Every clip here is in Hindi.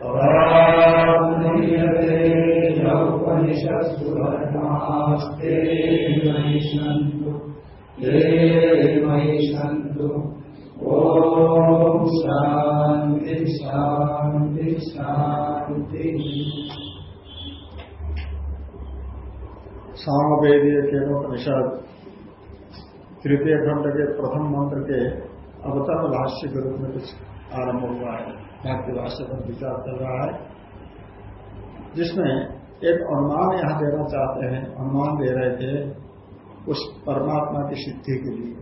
तवान्यते यौपनिषत्सु वर्णास्ते मयि सन्तु ये मयि सन्तु ॐ शान्ति शान्ति, शान्तिः। सामवेदीय तृतीय खंड के प्रथम मंत्र के अवतरण भाष्य के रूप में कुछ आरंभ हुआ है भक्ति भाष्य पर विचार चल रहा है, जिसमें एक अनुमान यहाँ देना चाहते हैं, अनुमान दे रहे थे उस परमात्मा की सिद्धि के लिए।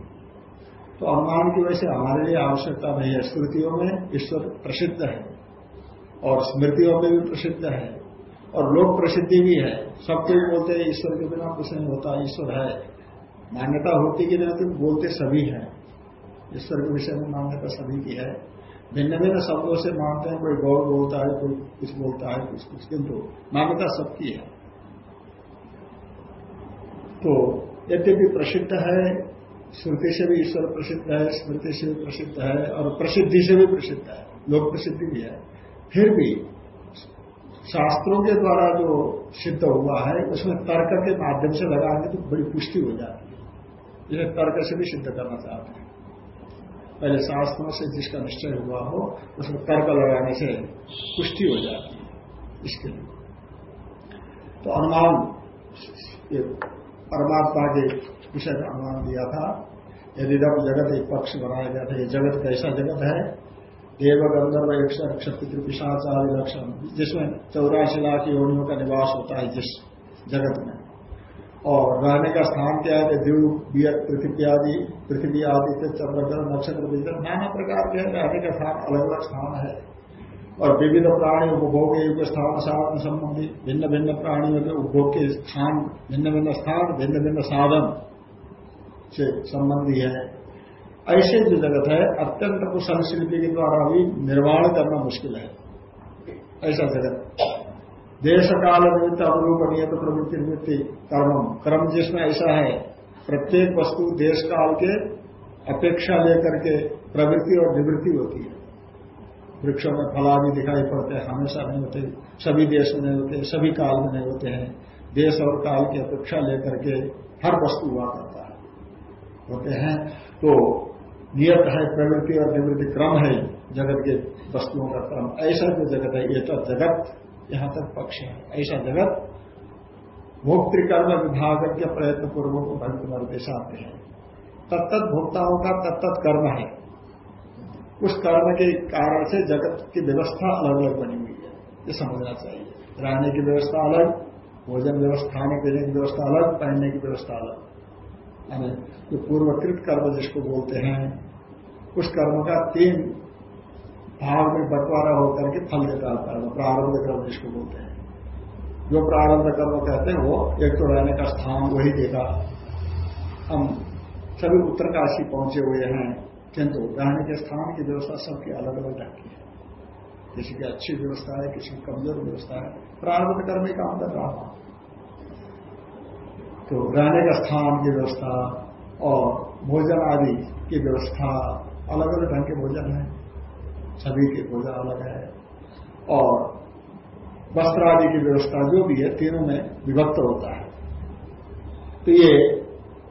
तो अनुमान की वजह से हमारे लिए आवश्यकता नहीं है, स्मृतियों में ईश्वर प्रसिद्ध है और स्मृतियों में भी प्रसिद्ध है और लोक प्रसिद्धि भी है। सब कोई बोलते हैं, ईश्वर के बिना कुछ नहीं होता, ईश्वर है। मान्यता होती कि नहीं होती, बोलते सभी हैं। ईश्वर के विषय में मान्यता सभी की है। भिन्न भिन्न शब्दों से मानते हैं, कोई गौर बोलता है, कोई कुछ बोलता है, कुछ कुछ किंतु मान्यता सबकी है। तो यद्यपि प्रसिद्ध है, श्रुति से भी ईश्वर प्रसिद्ध है, स्मृति से भी प्रसिद्ध है, और प्रसिद्धि से भी प्रसिद्ध है, लोक प्रसिद्धि भी है, फिर भी शास्त्रों के द्वारा जो सिद्ध हुआ है, उसमें तर्क के माध्यम से लगाने तो बड़ी पुष्टि हो जाती है। जिसे तर्क से भी सिद्ध करना चाहते हैं। पहले शास्त्रों से जिसका निश्चय हुआ हो, उसमें तर्क लगाने से पुष्टि हो जाती है। इसके लिए। तो अनुमान परमात्मा के विषय का अनुमान दिया था, यदि जब जगत एक पक्ष बनाया गया था, ये जगत कैसा जगत है? देव गंधर्व एक क्षत्रिय पिशाचार्य लक्षण, जिसमें चौरासी लाख योनियों का निवास होता है जिस जगत में। और रहने का स्थान क्या है द्वीप पृथ्वी आदि पृथ्वी आदि से चंद्रग्रह नक्षत्र विग्रह नाना प्रकार के रहने का स्थान अलग अलग स्थान है। और विविध प्राणी उपभोग युग स्थान, साधन संबंधी भिन्न भिन्न प्राणियों के उपभोग के स्थान भिन्न भिन्न स्थान भिन्न भिन्न साधन से संबंधी है। ऐसे जो जगत है, अत्यंत शिल्पी के द्वारा भी निर्माण करना मुश्किल है। ऐसा जगत देश काल निमित्त अनुरूप नियत प्रवृत्ति निमित्त कर्म। कर्म जिसमें ऐसा है, प्रत्येक वस्तु देश काल के अपेक्षा लेकर के प्रवृत्ति और निवृत्ति होती है। वृक्षों में फला भी दिखाई पड़ते हैं, हमेशा नहीं होते, सभी देश में नहीं होते, सभी काल में नहीं होते हैं। देश और काल की अपेक्षा लेकर के हर वस्तु हुआ करता है। होते हैं तो नियत है, प्रवृत्ति और निवृत्ति क्रम है जगत के वस्तुओं का क्रम। ऐसा जो जगत है, ये तो जगत यहाँ तक पक्ष है। ऐसा जगत भोक्तृकर्म विभाग के प्रयत्न पूर्वक भक्त निर्देशाते हैं। तत्त भोक्ताओं का तत्त कर्म है। उस कर्म के कारण से जगत की व्यवस्था अलग अलग बनी हुई है। ये समझना चाहिए। रहने की व्यवस्था अलग, भोजन व्यवस्था, खाने पीने की व्यवस्था अलग, पहनने की व्यवस्था अलग। यानी जो पूर्वकृत कर्म जिसको बोलते हैं, उस कर्म का तीन भाग में बंटवारा होकर के फल देता है कर्म प्रारंभ कर्म जिसको बोलते हैं। जो प्रारंभ कर्म कहते हैं, वो एक तो रहने का स्थान वही देगा। हम सभी उत्तरकाशी पहुँचे हुए हैं, किंतु रहने के स्थान की व्यवस्था सबकी अलग अलग ढंग की है। किसी की अच्छी व्यवस्था है, किसी की कमज़ोर व्यवस्था है। प्रारंभ कर्म ही काम कर रहा तो रहने का स्थान की व्यवस्था और भोजन आदि की व्यवस्था अलग अलग ढंग के भोजन है। सभी के भोजन अलग है। और वस्त्र आदि की व्यवस्था जो भी है, तीनों में विभक्त होता है। तो ये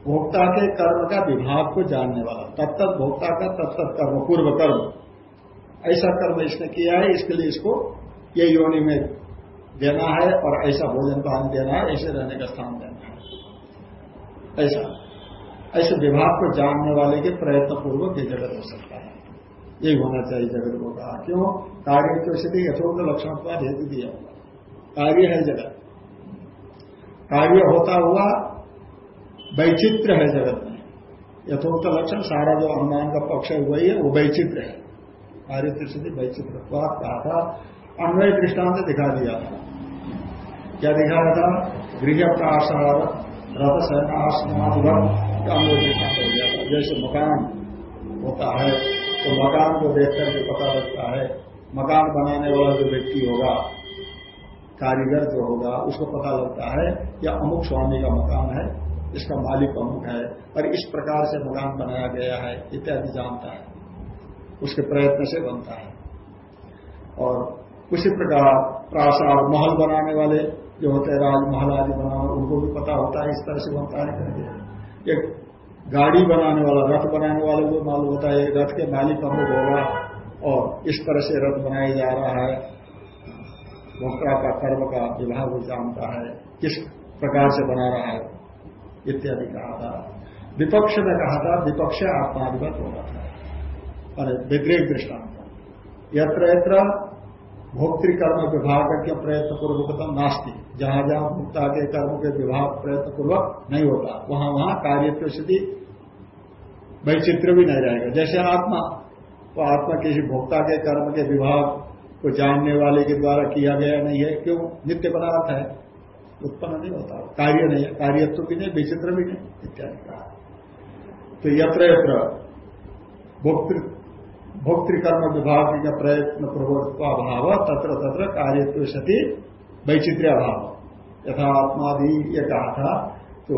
भोक्ता के कर्म का विभाग को जानने वाला। तब तक भोक्ता का तब तक कर्म, पूर्व कर्म। ऐसा कर्म इसने किया है, इसके लिए इसको ये योनि में देना है और ऐसा भोजन पान देना है, ऐसे रहने का स्थान देना है। ऐसा। ऐसे विभाग को जानने वाले के प्रयत्न पूर्वक ये जगत हो सकता है। यही होना चाहिए जगत को कहा। क्यों? कार्य की स्थिति यथोक्त लक्षण का हेतु दिया होगा कार्य है जगत। कार्य होता हुआ वैचित्र है जगत में। यथोक्त लक्षण, सारा जो अनुमान का पक्ष है वही है, वो वैचित्र है। कार्य स्थिति वैचित्र कहा था। अन्वय दृष्टांत दिखा दिया था। क्या दिखाया था? गृह प्रासाद रथ सेनासनाधिगम अन्वय दृष्टांत हो गया जैसे मकान होता है तो मकान को देख करके पता लगता है, मकान बनाने वाला जो व्यक्ति होगा, कारीगर जो होगा, उसको पता लगता है या अमुक स्वामी का मकान है, इसका मालिक अमुक है, और इस प्रकार से मकान बनाया गया है, इत्यादि जानता है, उसके प्रयत्न से बनता है। और उसी प्रकार प्रासाद महल बनाने वाले जो होते हैं, राजमहल आदि बनाने, उनको भी पता होता है, इस तरह से बनता है। करके एक गाड़ी बनाने वाला, रथ बनाने वाले को मालूम होता है, रथ के मालिक अमुक होगा और इस तरह से रथ बनाया जा रहा है। भोक्ता का कर्म का विभाग वो जानता है, किस प्रकार से बना रहा है, इत्यादि कहा था। विपक्ष में कहा था, विपक्ष आत्माधिपत होगा था। और व्यतिरिक दृष्टांत। यत्र यत्र भोक्तृकर्म विभाग के प्रयत्न पूर्वकतम नास्ती। जहाँ जहाँ भोक्ता के कर्म के विभाग प्रयत्न पूर्वक नहीं होता, वहाँ वहाँ कार्य स्थिति वैचित्र भी नहीं रहेगा। जैसे आत्मा तो आत्मा किसी भोक्ता के कर्म के विभाग को जानने वाले के द्वारा किया गया नहीं है। क्यों? नित्य पदार्थ है। उत्पन्न नहीं होता। कार्य नहीं है। कार्यत्व भी नहीं, विचित्र भी नहीं, इत्यादि कहा तो यत्र यत्र भोक्तृकर्म विभाग का प्रयत्न अभाव तत्र तत्र कार्यत्व सती वैचित्र्य अभाव यथा आत्मादि ये कहा था तो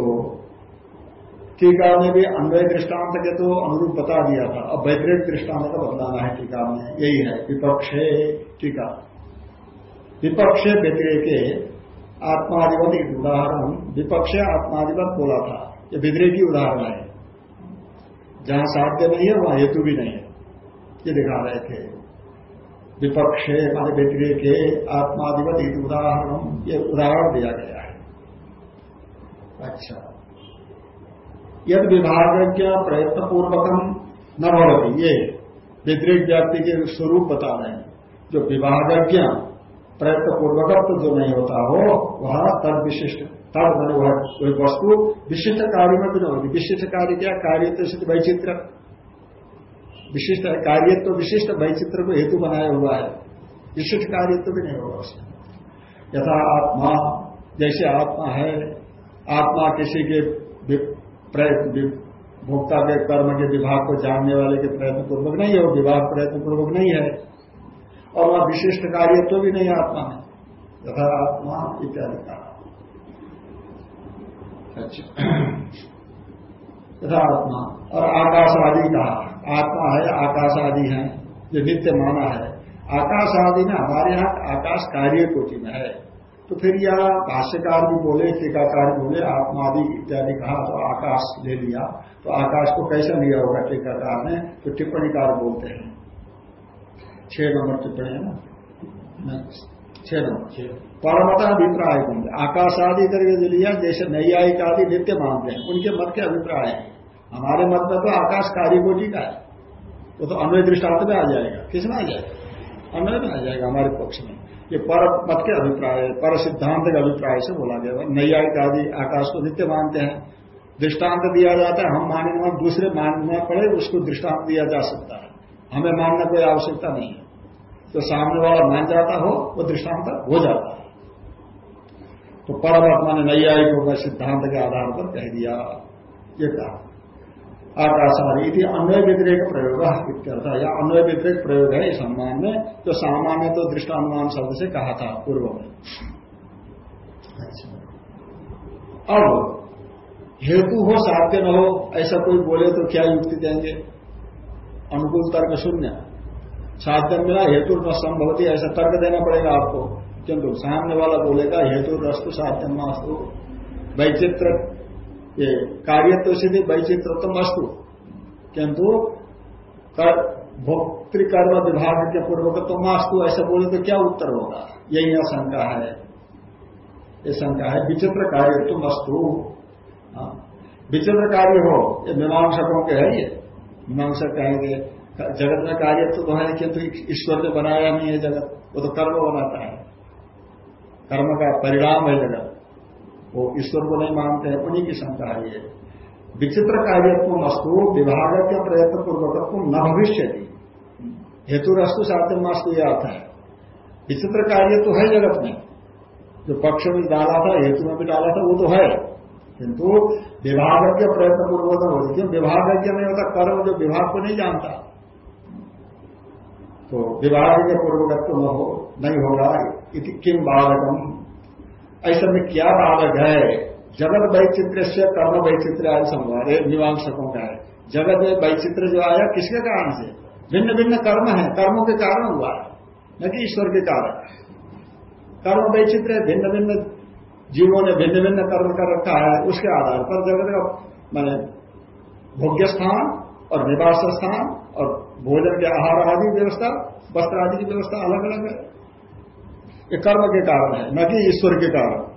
टीका में भी अन्वय दृष्टांत के तो अनुरूप बता दिया था। अब वैतरिक दृष्टांत का बदलाना है टीका में यही है, विपक्ष टीका। विपक्षे आत्माधिपत एक उदाहरण, विपक्ष आत्माधिपत बोला था, ये व्यतिरेकी उदाहरण है। जहाँ साध्य नहीं है, वहाँ हेतु भी नहीं है। ये दिखा रहे थे। विपक्षे मान व्यतिरेके आत्माधिपत एक उदाहरण, ये उदाहरण दिया गया है। अच्छा। यद विभागज्ञ प्रयत्न पूर्वकम न भवती। ये व्यतिरिक व्यक्ति के स्वरूप बता रहे हैं। जो विभागज्ञ प्रयत्न पूर्वक तो जो नहीं होता हो, वह तद विशिष्ट तब मैंने वह कोई वस्तु विशिष्ट कार्य में भी न होगी विशिष्ट कार्य क्या? कार्य तो वैचित्र। विशिष्ट कार्य तो विशिष्ट वैचित्र को हेतु बनाया हुआ है। विशिष्ट कार्य तो भी नहीं होगा उसमें। यथा आत्मा, जैसे आत्मा है, आत्मा किसी के भोक्ता के कर्म के विभाग को जानने वाले के प्रयत्न पूर्वक नहीं है वो विभाग प्रयत्न पूर्वक नहीं है। और वह विशिष्ट कार्य तो भी नहीं आत्मा है। तथा आत्मा इत्यादि का। अच्छा। तथा आत्मा। और आकाश आदि कहा आत्मा है आकाश आदि है जो नित्य माना है। आकाश आदि में हमारे यहाँ आकाश कार्य कोटि में है। तो फिर यह भाष्यकार भी बोले टीकाकार भी बोले आत्मादि इत्यादि कहा तो आकाश ले लिया। तो आकाश को कैसे लिया होगा टीकाकार ने? तो टिप्पणीकार बोलते हैं। छह नंबर टिप्पणी है ना? छह नंबर। परमता अभिप्राय बोलते आकाश आदि करके जो लिया जैसे नैयायिक आदि नित्य मानते हैं उनके मत के अभिप्राय है। हमारे मत में तो आकाश कार्यकोटि का है। वो तो अन्वय दृष्टांत में आ जाएगा। किसमें आ जाएगा? अन्वय में आ जाएगा हमारे पक्ष में। ये पर मत के अभिप्राय है पर सिद्धांत के अभिप्राय से बोला गया नैयायिक आदि आकाश को नित्य मानते हैं। दृष्टांत दिया जाता है, हम मानने दूसरे मानना पड़े, उसको दृष्टांत दिया जा सकता है। हमें मानने कोई आवश्यकता नहीं है। तो सामने वाला मान जाता हो, वो दृष्टांत हो जाता है। तो परमात्मा ने नैयायिकों का सिद्धांत के आधार पर कह दिया। ये कहा। आकाशादि अन्वय व्यतिरेक प्रयोग इत्यर्थ। या अन्वय व्यतिरेक प्रयोग है इस अनुमान में, जो सामान्य तो दृष्टानुमान शब्द से कहा था पूर्व में। अब हेतु हो, साध्य न हो, ऐसा कोई बोले तो क्या युक्ति देंगे? अनुकूल तर्क शून्य। साध्य मिला, हेतु न संभवती, ऐसा तर्क देना पड़ेगा आपको। किंतु सामने वाला बोलेगा, हेतु रस्तु साध्य मास्तु। वैचित्र ये कार्य तो सिद्धि वैचित्र तो मस्तु। किंतु भोक्तृकर्म विभाग के पूर्वक तो मास्तु, ऐसा बोले तो क्या उत्तर होगा? यही यहाँ शंका है। ये शंका है, विचित्र कार्य तो मस्तु। हाँ। विचित्र कार्य हो, ये मीमांसकों के है ये। मीमांसक कहेंगे, जगत में कार्य तो है, किंतु ईश्वर ने बनाया नहीं है जगत, वो तो कर्म बनाता है। कर्म का परिणाम है जगत। वो ईश्वर को नहीं मानते हैं, उन्हीं की शंका है ये। विचित्र कार्यत्व वस्तु विभाग के प्रयत्न पूर्वक न भविष्य हेतु रस्तु साध्य मस्तु यह अर्थ है। विचित्र कार्य तो है जगत में। जो पक्ष में डाला था, हेतु में भी डाला था, वो तो है। किंतु विभागज्ञ प्रयत्न पूर्वक होती क्यों विभागज्ञ नहीं होता, कर्म जो विभाग को नहीं जानता। तो विभाग के पूर्वकत्व न हो, नहीं होगा किम बालकम ऐसा में क्या बालक है? जगत वैचित्र से कर्म वैचित्र आदि संभव मीमांसकों का है। जगत में वैचित्र जो आया, किसके कारण से? भिन्न भिन्न कर्म है। कर्मों के कारण हुआ है, न कि ईश्वर के कारण। कर्म वैचित्र भिन्न भिन्न जीवों ने भिन्न भिन्न कर्म कर रखा है, उसके आधार पर जगत का, मैंने भोग्य स्थान और निवास स्थान और भोजन के आहार आदि व्यवस्था, वस्त्र आदि की व्यवस्था अलग अलग है। ये कर्म के कारण है, न कि ईश्वर के कारण।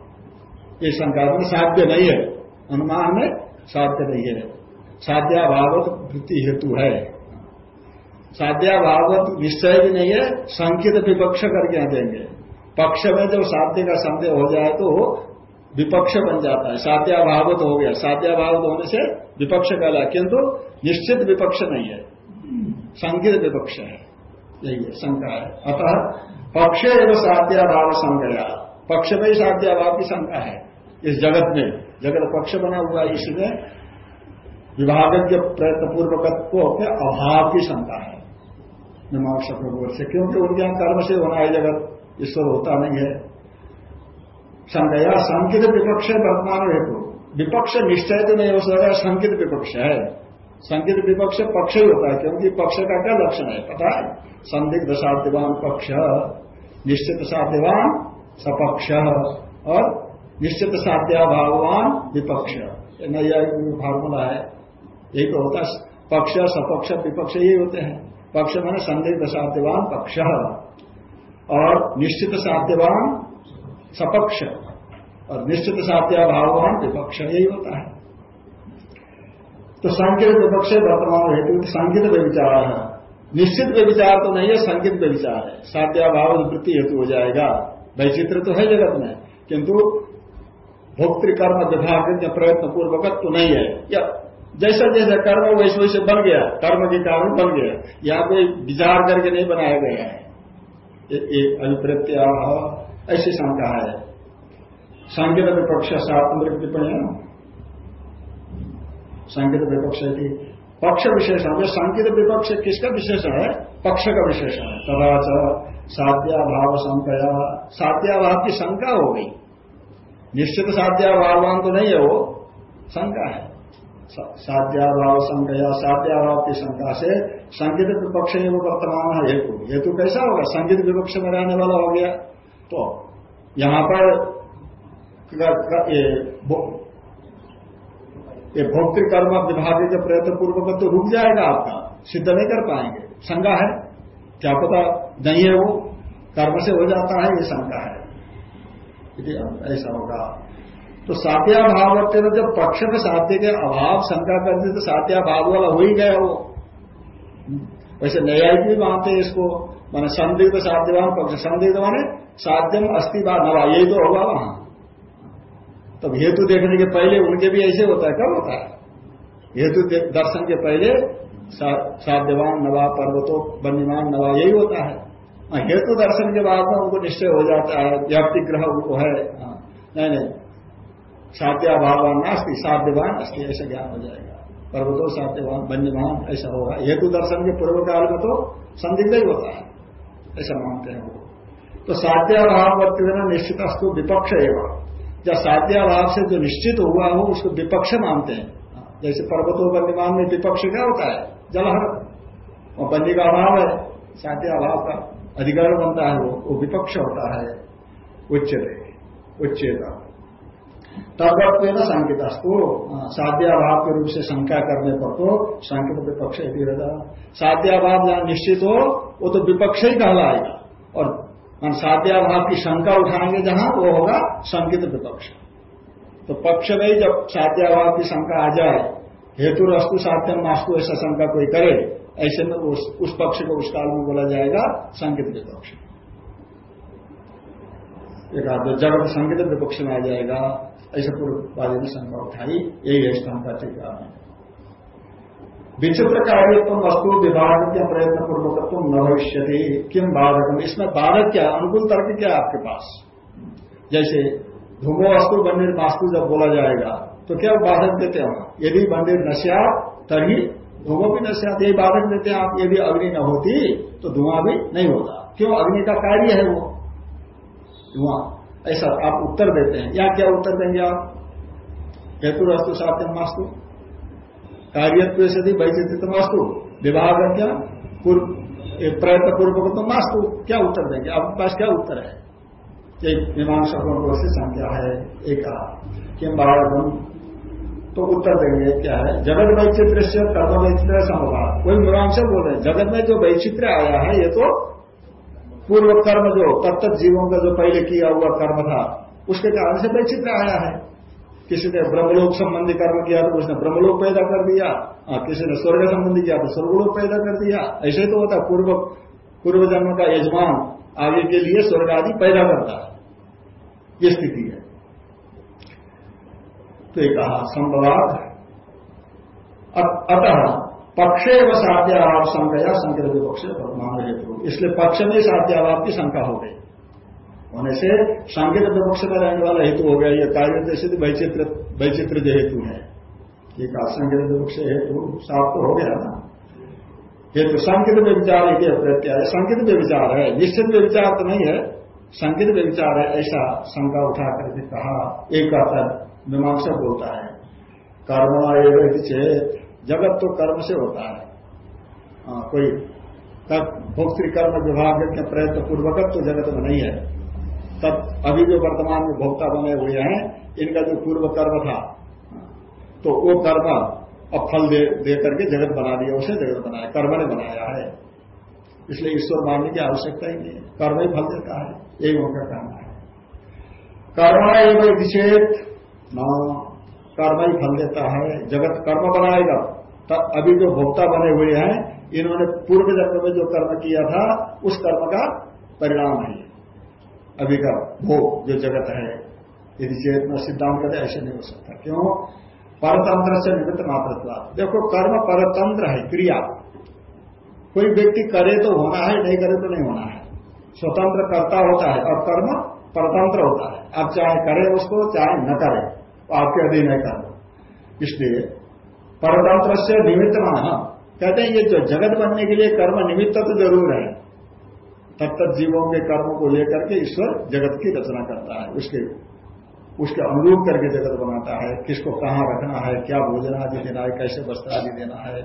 ये शंका में साध्य नहीं है। अनुमान में साध्य नहीं है। साध्याभावत वृत्ति हेतु है। साध्याभावत निश्चय भी नहीं है, संकित विपक्ष करके यहाँ देंगे पक्ष में जब साध्य का संदेह हो जाए तो विपक्ष बन जाता है। साध्याभावत हो गया। साध्याभावत होने से विपक्ष कहला किंतु निश्चित विपक्ष नहीं है। संकित विपक्ष है। यही है शंका है। अतः पक्ष एवं साध्याभाव संज्ञा पक्ष में ही साध्याभाव की शंका है इस जगत में। जगत पक्ष बना हुआ है इसमें विभागज्ञ प्रयत्न पूर्वकत्व के अभाव की शंका है। मीमांसा प्रभु से। क्योंकि उनके कर्म से होना है जगत ईश्वर होता नहीं है। संज्ञा संकित विपक्ष वर्तमान हेतु। विपक्ष निश्चय तो नहीं हो सकता, संकित विपक्ष है। संकित विपक्ष पक्ष ही होता है, क्योंकि पक्ष का क्या लक्षण है? पता है? संदिग्ध साध्यवान पक्ष, निश्चित साध्यवान सपक्ष और निश्चित साध्या साध्याभावान विपक्ष। नैया फार्मूला है। यही तो होता है। पक्ष, सपक्ष, विपक्ष यही होते हैं। पक्ष मैंने संदिग्ध साध्यवान पक्ष और निश्चित साध्यवान सपक्ष और निश्चित साध्या साध्याभावान विपक्ष यही होता है। तो संकेत विपक्ष वर्तमान हेतु संकेत व्यविचार है। निश्चित व्यविचार तो नहीं है, संकेत व्यविचार है। साध्याभाव वृत्ति हेतु हो जाएगा। वैचित्र तो है जगत में, किंतु भोक्तृकर्म विभाग प्रयत्न पूर्वक तो नहीं है। या जैसा जैसा कर्म वैसे वैसे बन गया। कर्म के कारण बन गया। यहाँ कोई विचार करके नहीं बनाया गया है। अभिप्रत्या ऐसी शंका है। संकेत विपक्ष सात्मक टिप्पणी संकेत विपक्ष की पक्ष विशेषण जो संकेत विपक्ष किसका विशेषण है? पक्ष का विशेषण है। तदाच साध्याभाव संकया साध्याभाव की शंका हो गई। निश्चित साध्याभावान तो नहीं है वो, शंका है। साध्याभाव संज्ञा साध्याभाव की शंका से संगीत विपक्ष वो वर्तमान है हेतु। हेतु कैसा होगा? संगीत विपक्ष में रहने वाला हो गया। तो यहाँ पर ये भोक्तृकर्म विभाग के प्रयत्न पूर्वक तो रुक जाएगा आपका। सिद्ध नहीं कर पाएँगे। शंका है? क्या पता नहीं है वो? कर्म से हो जाता है, ये शंका है। ऐसा होगा। तो साध्याभाव जब पक्ष में साध्य के अभाव शंका करते तो साध्याभाव वाला हो ही गया वो। वैसे न्यायिक भी मानते हैं इसको। माने संदिग्ध साध्यवान, पक्ष संदिग्ध माने साध्यम अस्थि बा नवा यही तो होगा वहाँ। तब हेतु देखने के पहले उनके भी ऐसे होता है कब होता है? हेतु दर्शन के पहले साध्यवान नवा पर्वतो, बन्यमान नवा, यही होता है। हेतु दर्शन के बाद में उनको निश्चय हो जाता है, व्याप्ति ग्रह उनको है। हाँ। नहीं नहीं साध्याभावान नास्ती, साध्यवान अस्थि ऐसा ज्ञान हो जाएगा। पर्वतो साध्यवान वन्यमान ऐसा होगा। हेतु दर्शन के पूर्व काल में तो संदिग्ध ही होता है, ऐसा मानते हैं वो। तो साध्याभाव निश्चित अस्तु विपक्ष एवं। जब साध्याभाव से जो निश्चित हुआ हो, उसको विपक्ष मानते हैं। जैसे पर्वतो वन्यमान में विपक्ष क्या होता है? जलहर। और बन्नी का अभाव है। साध्याभाव का अधिकार बनता है, वो वो विपक्ष होता है। उच्च उच्चते उच्चेता न संकितस्तु साध्याभाव के रूप से शंका करने पर तो संकित विपक्ष ही साध्याभाव जहाँ निश्चित हो, वो तो विपक्ष ही कहलाएगा। और साध्याभाव की शंका उठाएँगे जहाँ वो होगा संकित विपक्ष। तो पक्ष में ही जब साध्याभाव की शंका आ जाए हेतु रस्तु साध्यम मास्तु ऐसा शंका कोई करे ऐसे में उस, उस पक्ष को उस काल में बोला जाएगा संकित विपक्ष। एक आध जगत संकित विपक्ष में आ जाएगा ऐसे पूर्व वाले ने शंका उठाई यही है स्थान का टीका विचित्र कार्यत्व वस्तु विभाग के प्रयत्न पूर्वक न भविष्य किम बाधक इसमें बाधक क्या अनुकूल तर्क क्या आपके पास? जैसे धूमो वस्तु बंदिर वास्तु जब बोला जाएगा तो क्या बाधक देते हैं यदि बंदिर नश्या तभी धुआँ भी नश्या यही बाधक देते हैं आप यदि अग्नि न होती तो धुआँ भी नहीं होता। क्यों? अग्नि का कार्य है वो। धुआँ। ऐसा आप उत्तर देते हैं। या क्या उत्तर देंगे आप? हेतु वस्तु सात्यम वास्तु कार्यत्व से यदि वैचित्रित वास्तु विभाग क्या? प्रयत्न पूर्वक तो मास्तु। क्या उत्तर देंगे? आपके पास क्या उत्तर है? एक मीमांसकों से संख्या है एक किम तो उत्तर देंगे क्या है? जगत वैचित्र से कर्म वैचित्र समवाद कोई मीमांसा बोल रहे हैं। जगत में जो वैचित्र आया है, ये तो पूर्व कर्म जो तत्त जीवों का जो पहले किया हुआ कर्म था, उसके कारण से वैचित्र आया है। किसी ने ब्रह्मलोक संबंधी कर्म किया तो उसने ब्रह्मलोक पैदा कर दिया। आ, किसी ने स्वर्ग संबंधी किया तो स्वर्गलोक पैदा कर दिया। ऐसे तो होता पूर्व पूर्व जन्म का यजमान आगे के लिए स्वर्ग आदि पैदा करता है। ये स्थिति है। तो एक कहा संवाद अतः पक्षे व साध्याभाव संख्या संकृत विपक्ष मान हेतु। इसलिए पक्ष में साध्याभाव की शंका हो गई। होने से सांकेत विपक्ष में रहने वाला हेतु हो गया ये कार्य जैसे वैचित्र वैचित्र हेतु है। ये कहा संकेत विपक्ष हेतु साफ़ तो हो गया ना। हेतु संकेत में विचार एक प्रत्याय संकेत में विचार है निश्चित में विचार तो नहीं है। संकेत में विचार है ऐसा शंका उठा करके कहा एक कहता मीमांसा बोलता है कर्म चेत जगत तो कर्म से होता है। आ, हाँ, कोई भोक्तृकर्म विभाग के प्रयत्न पूर्वक तो जगत में नहीं है। तब अभी जो वर्तमान में भोक्ता बने हुए हैं इनका जो पूर्व कर्म था तो वो कर्म अब फल दे, दे करके जगत बना दिया उसे जगत बनाया कर्म ने बनाया है। इसलिए ईश्वर मानने की आवश्यकता ही नहीं है। कर्म ही फल देता है यही उनका कहना है। कर्म एवं विषेद न कर्म ही फल देता है। जगत कर्म बनाएगा तब अभी जो भोक्ता बने हुए हैं इन्होंने पूर्व जन्म में जो कर्म किया था उस कर्म का परिणाम है। अभी भोग जो जगत है, यदि चेतना सिद्धांत करे ऐसे नहीं हो सकता। क्यों? परतंत्र से निमित्त मात्र देखो, कर्म परतंत्र है, क्रिया। कोई व्यक्ति करे तो होना है, नहीं करे तो नहीं होना है। स्वतंत्र करता होता है, और कर्म परतंत्र होता है। आप चाहे करें उसको, चाहे न करें तो आपके अधीन है कर्म। इसलिए परतंत्र से निमित्त माना, कहते हैं, ये जो जगत बनने के लिए कर्म निमित्त तो ज़रूर है। तक जीवों के कर्मों को लेकर के ईश्वर जगत की रचना करता है। उसके उसके अनुरूप करके जगत बनाता है। किसको कहाँ रखना है, क्या भोजन आदि देना है, कैसे वस्त्र आदि देना है।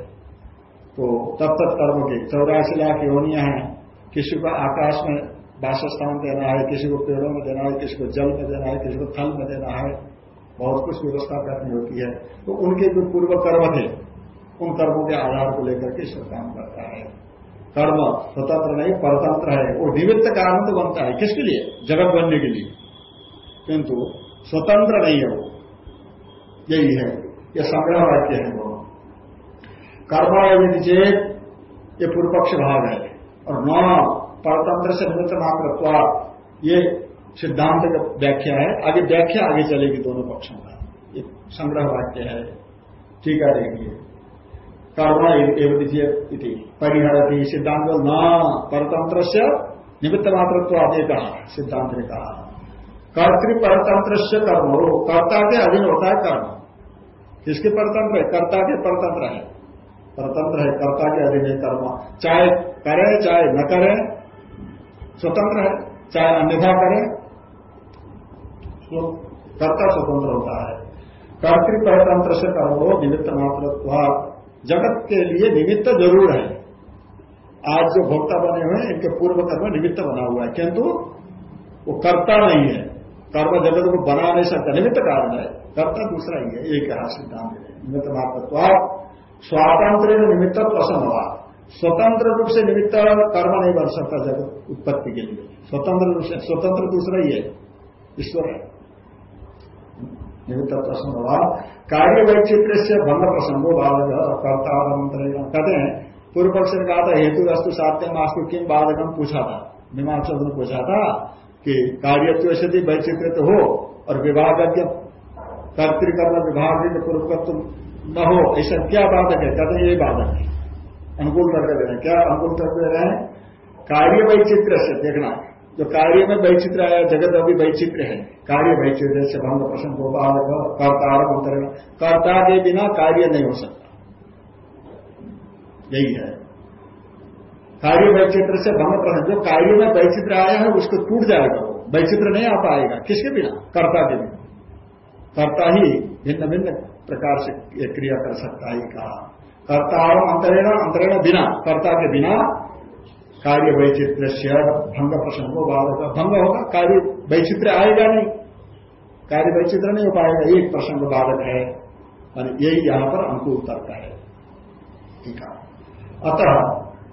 तो तब तक कर्म के चौरासी लाख योनिया है। किसी को आकाश में वासस्थान देना है, किसी को पेड़ों में देना है, किसी को जल में देना है, किसी को थल में देना है। बहुत कुछ व्यवस्था करनी होती है। तो उनके जो पूर्व कर्म थे, उन कर्मों के आधार को लेकर के ईश्वर काम करता है। कर्म, स्वतंत्र नहीं, परतंत्र है। वो निमित्त कारण तो बनता है। किसके लिए? जगत बनने के लिए। किंतु स्वतंत्र नहीं है वो। यही है। यह संग्रह वाक्य है वो। कर्म चेत ये पूर्व पक्ष भाग है। और न परतंत्र से निमित्त मात्र ये सिद्धांत का व्याख्या है। आगे व्याख्या आगे चलेगी दोनों पक्षों का। ये संग्रह वाक्य है। ठीक है, देखिए। कर्म एवं परिहरती सिद्धांत न परतंत्र से निमित्त मात्र तो कहा। सिद्धांत ने कहा कर्तृ परतंत्र से कर्म हो कर्ता के अधीन होता है कर्म। किसके परतंत्र है? कर्ता के परतंत्र है। परतंत्र है कर्ता के अधीन है कर्म। चाहे करे, चाहे न करे, स्वतंत्र है, चाहे अन्यथा करे कर्ता स्वतंत्र होता है। कर्तृ परतंत्र से कर्म हो निमित्त मात्र जगत के लिए निमित्त ज़रूर है। आज जो भोक्ता बने हुए हैं, इनके पूर्व कर्म निमित्त बना हुआ है। किंतु वो कर्ता नहीं है। कर्म जगत को बना नहीं सकता। निमित्त कारण है। कर्ता दूसरा ही है। एक है सिद्धांत। निमित्त मात्र स्वातंत्र निमित्त असंभव स्वतंत्र रूप से निमित्त कर्म नहीं बन सकता जगत उत्पत्ति के लिए। स्वतंत्र रूप से स्वतंत्र दूसरा ही है। ईश्वर है। निमित्त प्रश्न कार्य वैचित्र से भंग प्रसंगो बाधक कर्ता कहते हैं पूर्व पक्ष ने कहा था हेतु वस्तु सात्य मास्तु किम बाधकम पूछा था मीमांसा ने पूछा था कि कार्यत्व से भी वैचित्र हो, और विभाग कर्तिकर्म विभाग पूर्वकत्व न हो ऐसा क्या बाधक है? कहते यही बाधक है? अनुकूल करके दे रहे हैं। क्या अनुकूल करके दे रहे हैं? कार्य वैचित्र से देखना। जो कार्य में वैचित्र आया जगत अभी वैचित्र है। कार्य वैचित्र से भंग प्रसन्न गोपाल कर्तार अंतरण कर्ता के बिना कार्य नहीं हो सकता। यही है। कार्य वैचित्र से भंग प्रसन्न, जो कार्य में वैचित्र आया है, उसको टूट जाएगा वो। वैचित्र नहीं आ पाएगा। किसके बिना? कर्ता के बिना। कर्ता ही भिन्न भिन्न प्रकार से क्रिया कर सकता है कहा। कर्ता अंतरेण अंतरेण बिना। कर्ता के बिना कार्य वैचित्र भंग प्रसंग बाधक। भंग होगा, कार्य वैचित्र आएगा नहीं। कार्य वैचित्र नहीं हो पाएगा एक प्रसंग बाधक है। और यही यहाँ पर अनुकूल तर्क है। ठीक है। अतः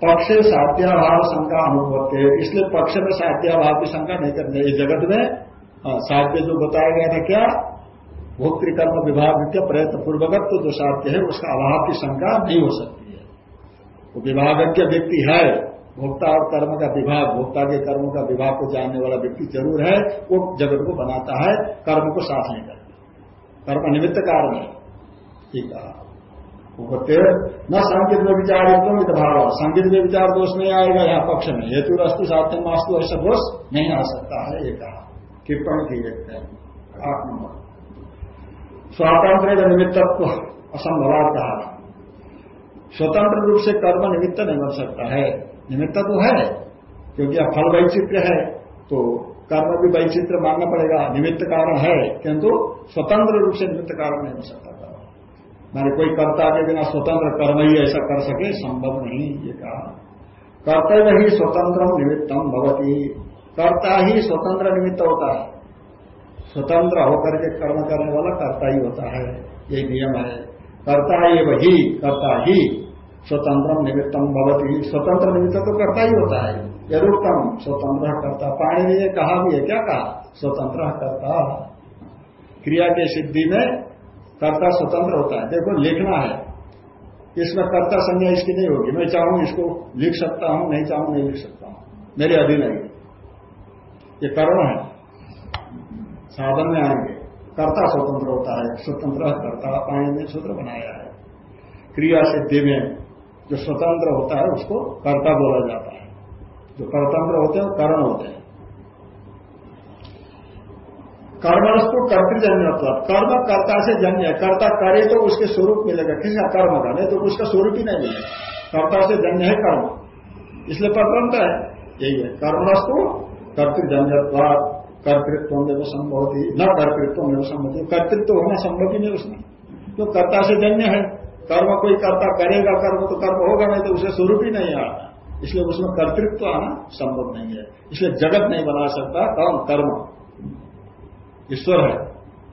पक्ष साध्याभाव शंका अनुभव है इसलिए पक्ष में साध्याभाव की शंका नहीं करनी इस जगत में साध्य जो बताया गया था क्या? भोक्तृकर्म विभाग के प्रयत्न पूर्वक तो जो साध्य है, उसका अभाव की शंका नहीं हो सकती है। वो विभागज्ञ व्यक्ति है। भोक्ता और कर्म का विभाग भोक्ता के कर्म का विभाग को जानने वाला व्यक्ति ज़रूर है, वो जगत को बनाता है, कर्म को साथ नहीं करता। कर्म निमित्त कारण है। ठीक है, न संगीत में विचार भाव संगीत में विचार दोष नहीं आएगा यहाँ पक्ष में। हेतु रस्तु साध्य मास्तु, ऐसा दोष नहीं आ सकता है, ये कहा। टिप्पणी की एक आठ नंबर। स्वातंत्र निमित्तत्व असंभवाद कहा। स्वतंत्र रूप से कर्म निमित्त नहीं बन सकता है। निमित्त तो है, क्योंकि अब फल वैचित्र है तो कर्म भी वैचित्र मानना पड़ेगा, निमित्त कारण है, किंतु स्वतंत्र रूप से निमित्त कारण नहीं हो सकता मैंने कोई कर्ता के बिना स्वतंत्र कर्म ही ऐसा कर सके, संभव नहीं ये कहा। कर्तव्य ही स्वतंत्र निमित्तम भवती। कर्ता ही स्वतंत्र निमित्त होता है। स्वतंत्र होकर के कर्म करने वाला कर्ता ही होता है, ये नियम है। कर्ता ये वही कर्ता ही। स्वतंत्र निमित्तम भवती। स्वतंत्र निमित्त तो करता ही होता है। यदुक्तम स्वतंत्र करता। पाणी ने कहा भी है, क्या कहा? स्वतंत्र करता। क्रिया के सिद्धि में कर्ता स्वतंत्र होता है। देखो, लिखना है। इसमें कर्ता संज्ञा इसकी नहीं होगी। मैं चाहूँ इसको लिख सकता हूँ, नहीं चाहूँ, नहीं लिख सकता हूँ। मेरे अधीन है ये। कर्म है। साधन में आएँगे। कर्ता स्वतंत्र होता है। स्वतंत्र करता पाणी ने सूत्र बनाया है। क्रिया सिद्धि में जो स्वतंत्र होता है, उसको कर्ता बोला जाता है। जो कर्तंत्र होते हैं, वो कर्ण होते हैं। कर्मरस को कर्तृजन्य कर्म कर्ता से जन्य है। कर्ता करे तो उसके स्वरूप मिलेगा। किसका कर्म का नहीं तो उसका स्वरूप ही नहीं मिलेगा। कर्ता से जन्य है कर्म। इसलिए परतंत्र है। यही है। कर्मरस को कर्तृजन्य कर्तृत्व में वो संभव न कर्तृत्व में वो संभव कर्तृत्व होना संभव ही नहीं उसमें। जो कर्ता से जन्य है। कर्म कोई करता करेगा, कर्म तो कर्म होगा, नहीं तो उसे स्वरूप ही नहीं आता इसलिए उसमें कर्तृत्व तो आना संभव नहीं है। इसलिए जगत नहीं बना सकता कौन कर्म। ईश्वर है,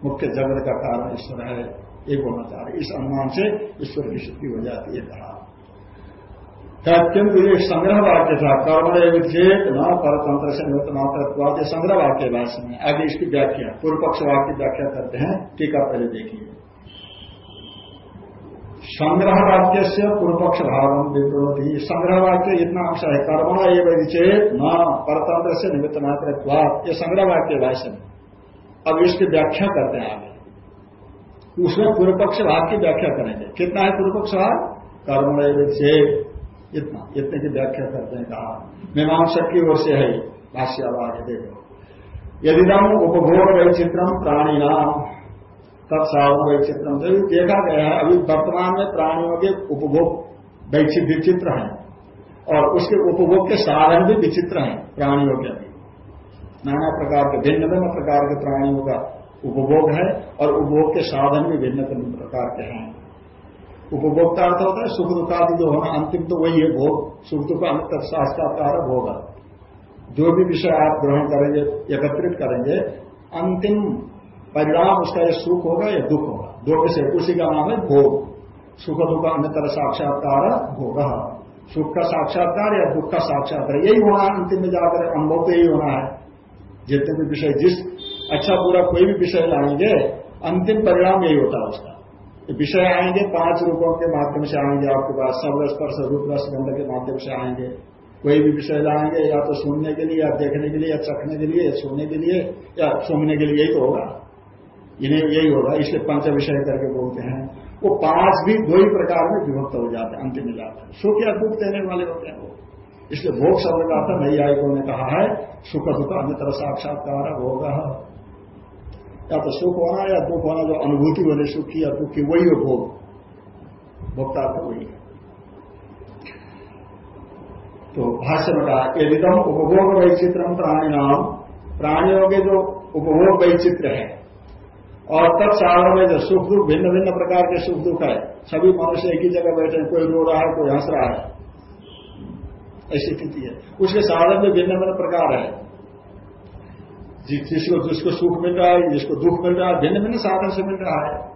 मुख्य जगत का कारण ईश्वर है, ये बोलना चाह रहे इस अनुमान से ईश्वर की सिद्धि हो जाती है कहा। किंतु एक संग्रह वाक्य था कर्म विधेयक न परतंत्र से नूतन संग्रह वाक्य भाषण में। आगे इसकी व्याख्या पूर्व पक्ष वाक्य व्याख्या करते हैं, टीका पहले देखिए। संग्रह वाक्य से पूर्व पक्ष भाव विप्रवती संग्रह वाक्य इतना अंश है, कर्मणा ये चेत न परतंत्र से निमित्त मात्र ये संग्रह वाक्य भाषण अब इसकी व्याख्या करते हैं आगे। उसमें पूर्व पक्ष भाग की व्याख्या करेंगे। कितना है पूर्व पक्ष भाग कर्मणा चेत इतना, इतने की व्याख्या करते हैं कहा। मीमांसक की ओर से है भाष्य भाग्य देखो। यदि उपभोग वैचित्रम प्राणी नाम तत्साधन वैचित्र देखा गया है। अभी वर्तमान में प्राणियों के उपभोग वैचित विचित्र हैं। और उसके उपभोग के साधन भी विचित्र हैं प्राणियों के अभी नाना प्रकार के भिन्न भिन्न प्रकार के प्राणियों का उपभोग है और उपभोग के साधन भी भिन्न भिन्न प्रकार के हैं। उपभोग का अर्थ होता है सुख दुखादि जो होना अंतिम तो वही है भोग। सुख दुख अंत साक्षात्कार भोग। जो भी विषय आप ग्रहण करेंगे, एकत्रित करेंगे, अंतिम परिणाम उसका ये सुख होगा या दुख होगा? दो से उसी का नाम है भोग। सुख दुख अन्य साक्षात्कार भोग। सुख का साक्षात्कार या दुख का साक्षात्कार? यही होना है अंतिम में जाकर अनुभव तो यही होना है। जितने भी विषय, जिस अच्छा पूरा कोई भी विषय लाएँगे, अंतिम परिणाम यही होता है उसका। विषय आएँगे, पाँच रूपों के माध्यम से आएँगे आपके पास। सब स्पर्श, रूप, रस, गंध के माध्यम से आएँगे। कोई भी विषय लाएँगे, या तो सुनने के लिए, या देखने के लिए, या चखने के लिए, या सुनने के लिए, या सुनने के लिए यही तो होगा। इन्हें यही होगा, इसलिए पंच विषय करके बोलते हैं। वो पाँच भी दो ही प्रकार में विभक्त हो जाते हैं, अंतिम में जाते हैं। सुख या दुख देने वाले होते हैं वो। इसलिए भोग शब्द का अर्थ नई आयकों ने कहा है, सुख दुख अन्य तरह साक्षात्कार भोग। या तो सुख होना या दुख होना, जो अनुभूति होने सुख की या दुख की वही हो भोग। भोक्ता तो वही है। तो भाष्य में कहा यदिदम उपभोग वैचित्रम प्राणी नाम प्राणियों के जो उपभोग वैचित्र है और तत्साधन में जो सुख दुख भिन्न भिन्न प्रकार के सुख दुख है सभी मनुष्य एक ही जगह बैठे कोई रो रहा है, कोई हंस रहा है। ऐसी स्थिति है। उसके साधन में भिन्न भिन्न प्रकार है। जिसको जिसको सुख मिल रहा है, जिसको दुख मिल रहा है भिन्न भिन्न साधन से मिल रहा है।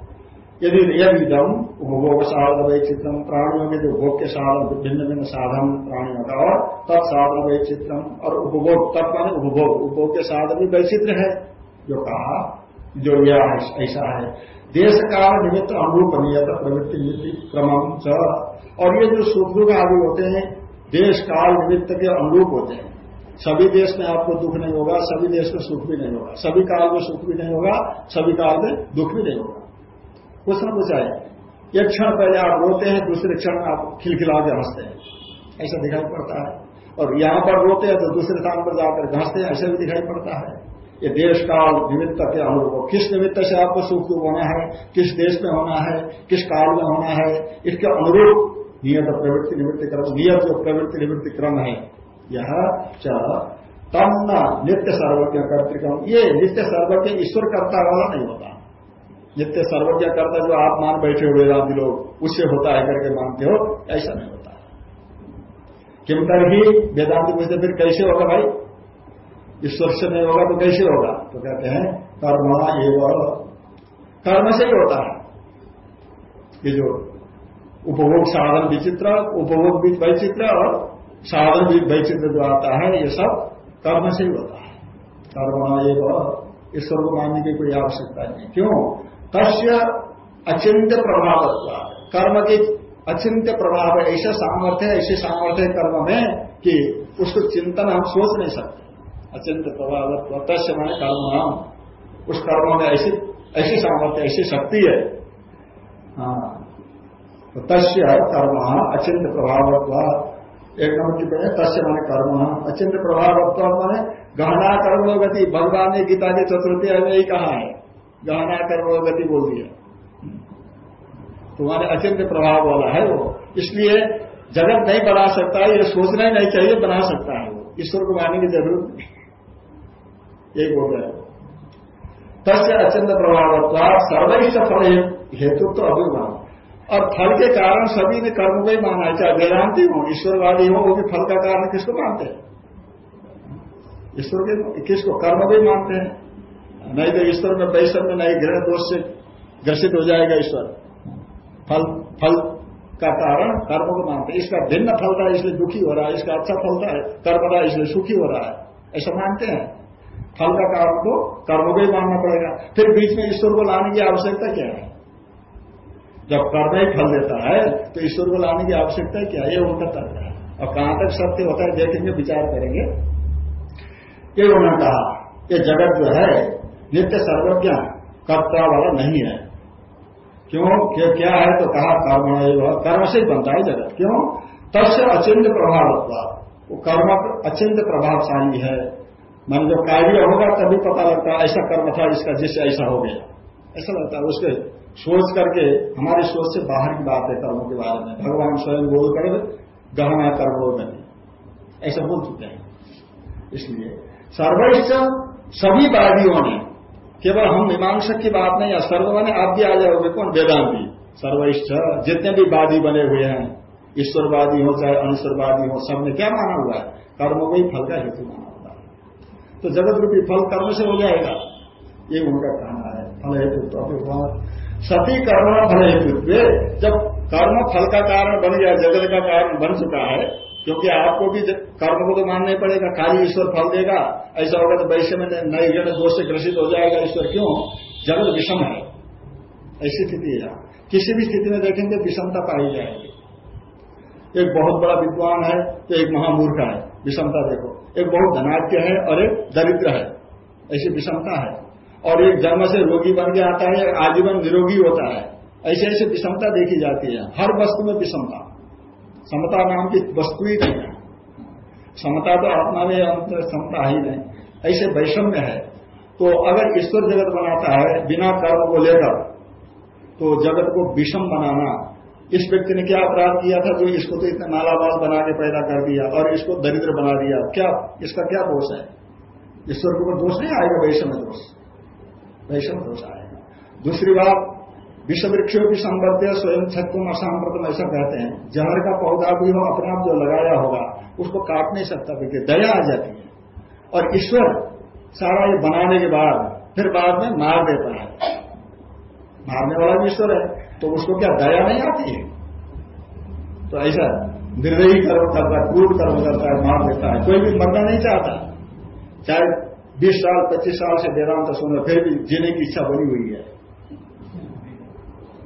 यदि यदि दम उपभोग साधन वैचित्रम प्राणियों के जो भोग के साधन भिन्न भिन्न साधन प्राणियों का, और तत्साधन वैचित्रम और उपभोग तत्व उपभोग। उपभोग के साधन भी वैचित्र है। जो कहा जो यह ऐसा है। देश काल निमित्त अनुरूप नियत प्रवृत्ति क्रम और ये जो सुख आदि होते हैं देश काल निमित्त के अनुरूप होते हैं। सभी देश में आपको दुख नहीं होगा, सभी देश में सुख भी नहीं होगा। सभी काल में सुख भी नहीं होगा, सभी काल में दुख भी नहीं होगा। कुछ ना कुछ आए एक क्षण पहले आप रोते हैं, दूसरे क्षण में आप खिलखिला के हँसते हैं। ऐसा दिखाई पड़ता है। और यहाँ पर रोते हैं तो दूसरे स्थान पर जाकर घंसते हैं, ऐसा भी दिखाई पड़ता है। ये देश काल निमित्त के अनुरूप किस निमित्त से आपको सुख दुख होना है? किस देश में होना है? किस काल में होना है? इसके अनुरूप नियत प्रवृत्ति निवृत्ति क्रम नियत जो प्रवृत्ति निवृत्ति क्रम है, यह तम नित्य सर्वज्ञ कर्तिक्रम ये नित्य सर्वज्ञ ईश्वर कर्ता वाला नहीं होता। नित्य सर्वज्ञ कर्ता जो आप मान बैठे हुए वेदांति लोग, उससे होता है करके मानते हो, ऐसा नहीं होता। किम कर ही वेदांति पूछते फिर कैसे होगा भाई? ईश्वर से नहीं होगा तो कैसे होगा? तो कहते हैं, कर्म एवं कर्म से ही होता है। ये जो उपभोग साधन विचित्र, उपभोग भी वैचित्र और साधन भी वैचित्र जो आता है, ये सब कर्म से ही होता है। कर्म एक ईश्वर को मानने की कोई आवश्यकता नहीं क्यों? तस्य अचिंत्य प्रभाव कर्म के अचिंत्य प्रभाव, ऐसा सामर्थ्य ऐसे सामर्थ्य कर्म में कि उसको चिंतन हम सोच नहीं सकते। अचिंत्य प्रभाव तस्य माने कर्म हम उस कर्म में ऐसी ऐसी सामर्थ्य, ऐसी शक्ति है। हाँ। तो तस्य कर्म अचिंत प्रभाव एक नंबर बने तस्य माने कर्म अचिंत प्रभाव माने गहना कर्म गति भगवान ने गीता के चतुर्थी में यही कहा है। गहना कर्म गति बोल दिया। तुम्हारे अचिंत प्रभाव वाला है वो। इसलिए जगत नहीं बना सकता ये सोचना ही नहीं चाहिए, बना सकता है वो। ईश्वर को मानने की ज़रूरत नहीं। यही बोल रहे तस्य अचिंत प्रभाव सर्वैश्व फल हेतु तो अभिमान। और फल के कारण सभी ने कर्म को ही माना है, चाहे वेदांति हो, ईश्वरवादी हो, वो भी फल का कारण किसको मानते हैं? ईश्वर के किसको, कर्म भी मानते हैं? नहीं तो ईश्वर में वैश्व में नहीं, ग्रह दोष से ग्रसित हो जाएगा ईश्वर। फल फल का कारण कर्म को मानते हैं। इसका भिन्न फलता है इसलिए दुखी हो रहा है, इसका अच्छा फलता है कर्म का इसलिए सुखी हो रहा है। ऐसा मानते हैं? फल का कारण को कर्म को ही मानना पड़ेगा फिर बीच में ईश्वर को लाने की आवश्यकता क्या है? जब कर्म ही फल देता है तो ईश्वर को लाने की आवश्यकता क्या है? ये उनका तर्क है। और कहाँ तक सत्य होता है देखेंगे विचार करेंगे। ये उन्होंने कहा ये जगत जो है नित्य सर्वज्ञ कर्ता वाला नहीं है। क्यों? क्या, क्या है? तो कहा कर्म कर्म से बनता है जगत। क्यों? से अचिंत प्रभाव वो कर्म अचिंत प्रभावशाली है। मान जो कार्य होगा तभी पता लगता है, ऐसा कर्म था इसका जिससे ऐसा हो गया। ऐसा लगता है, उसके सोच करके, हमारी सोच से बाहर की बात है कर्मों के बारे में। भगवान स्वयं बोल कर गहना कर्मों में ऐसा बोल चुके हैं। इसलिए सर्वैश्च सभी वादियों ने, केवल हम मीमांसक की बात नहीं है सर्व माने आप भी आ जाओगे, कौन? वेदांति। सर्वैश्च, जितने भी वादी बने हुए हैं, ईश्वरवादी हो चाहे अनुस्वरवादी हो, सबने क्या माना हुआ है? कर्म को ही फल का हेतु माना है। तो जगत रूपी फल कर्म से हो जाएगा, ये उनका कहना है फल हेतु सती कर्म फल हेतु जब कर्म फल का कारण बन गया, जगत का कारण बन चुका है, क्योंकि आपको भी कर्म को तो मानना ही पड़ेगा, खाली ईश्वर फल देगा, ऐसा होगा तो वैश्य में नए जन दोष से ग्रसित हो जाएगा, ईश्वर क्यों? जगत विषम है। ऐसी स्थिति है। किसी भी स्थिति में देखेंगे, विषमता पाई जाएगी। एक बहुत बड़ा विद्वान है तो एक महामूर्ख है, विषमता देखो। एक बहुत धनाट्य है और एक दरिद्र है, ऐसी विषमता है। और एक जन्म से रोगी बन के आता है आजीवन निरोगी होता है, ऐसे ऐसे विषमता देखी जाती है, हर वस्तु में विषमता। समता नाम की वस्तु ही नहीं है। समता तो आत्मा में अंतर समता ही नहीं, ऐसे वैषम्य है। तो अगर ईश्वर जगत बनाता है, बिना कर्म को लेकर तो जगत को विषम बनाना इस व्यक्ति ने क्या अपराध किया था? जो इसको तो इतना मालामाल बना के पैदा कर दिया और इसको दरिद्र बना दिया। क्या इसका क्या दोष है? ईश्वर के ऊपर दोष नहीं आएगा वैषम दोष। वैषम दोष आएगा। दूसरी बात विश्व वृक्षों की संबद्ध स्वयं छत्व असाम्प्रतम ऐसा कहते हैं। जहर का पौधा भी हो, अपने जो लगाया होगा, उसको काट नहीं सकता, क्योंकि दया आ जाती है। और ईश्वर सारा ये बनाने के बाद, फिर बाद में मार देता है मारने वाला भी ईश्वर है। तो उसको क्या दया नहीं आती? है तो ऐसा निर्दयी कर्म करता है, क्रूर कर्म करता है, मार देता है, कोई भी मरना नहीं चाहता। चाहे बीस साल, पच्चीस साल से वेदांत सुनो, फिर भी जीने की इच्छा बनी हुई है।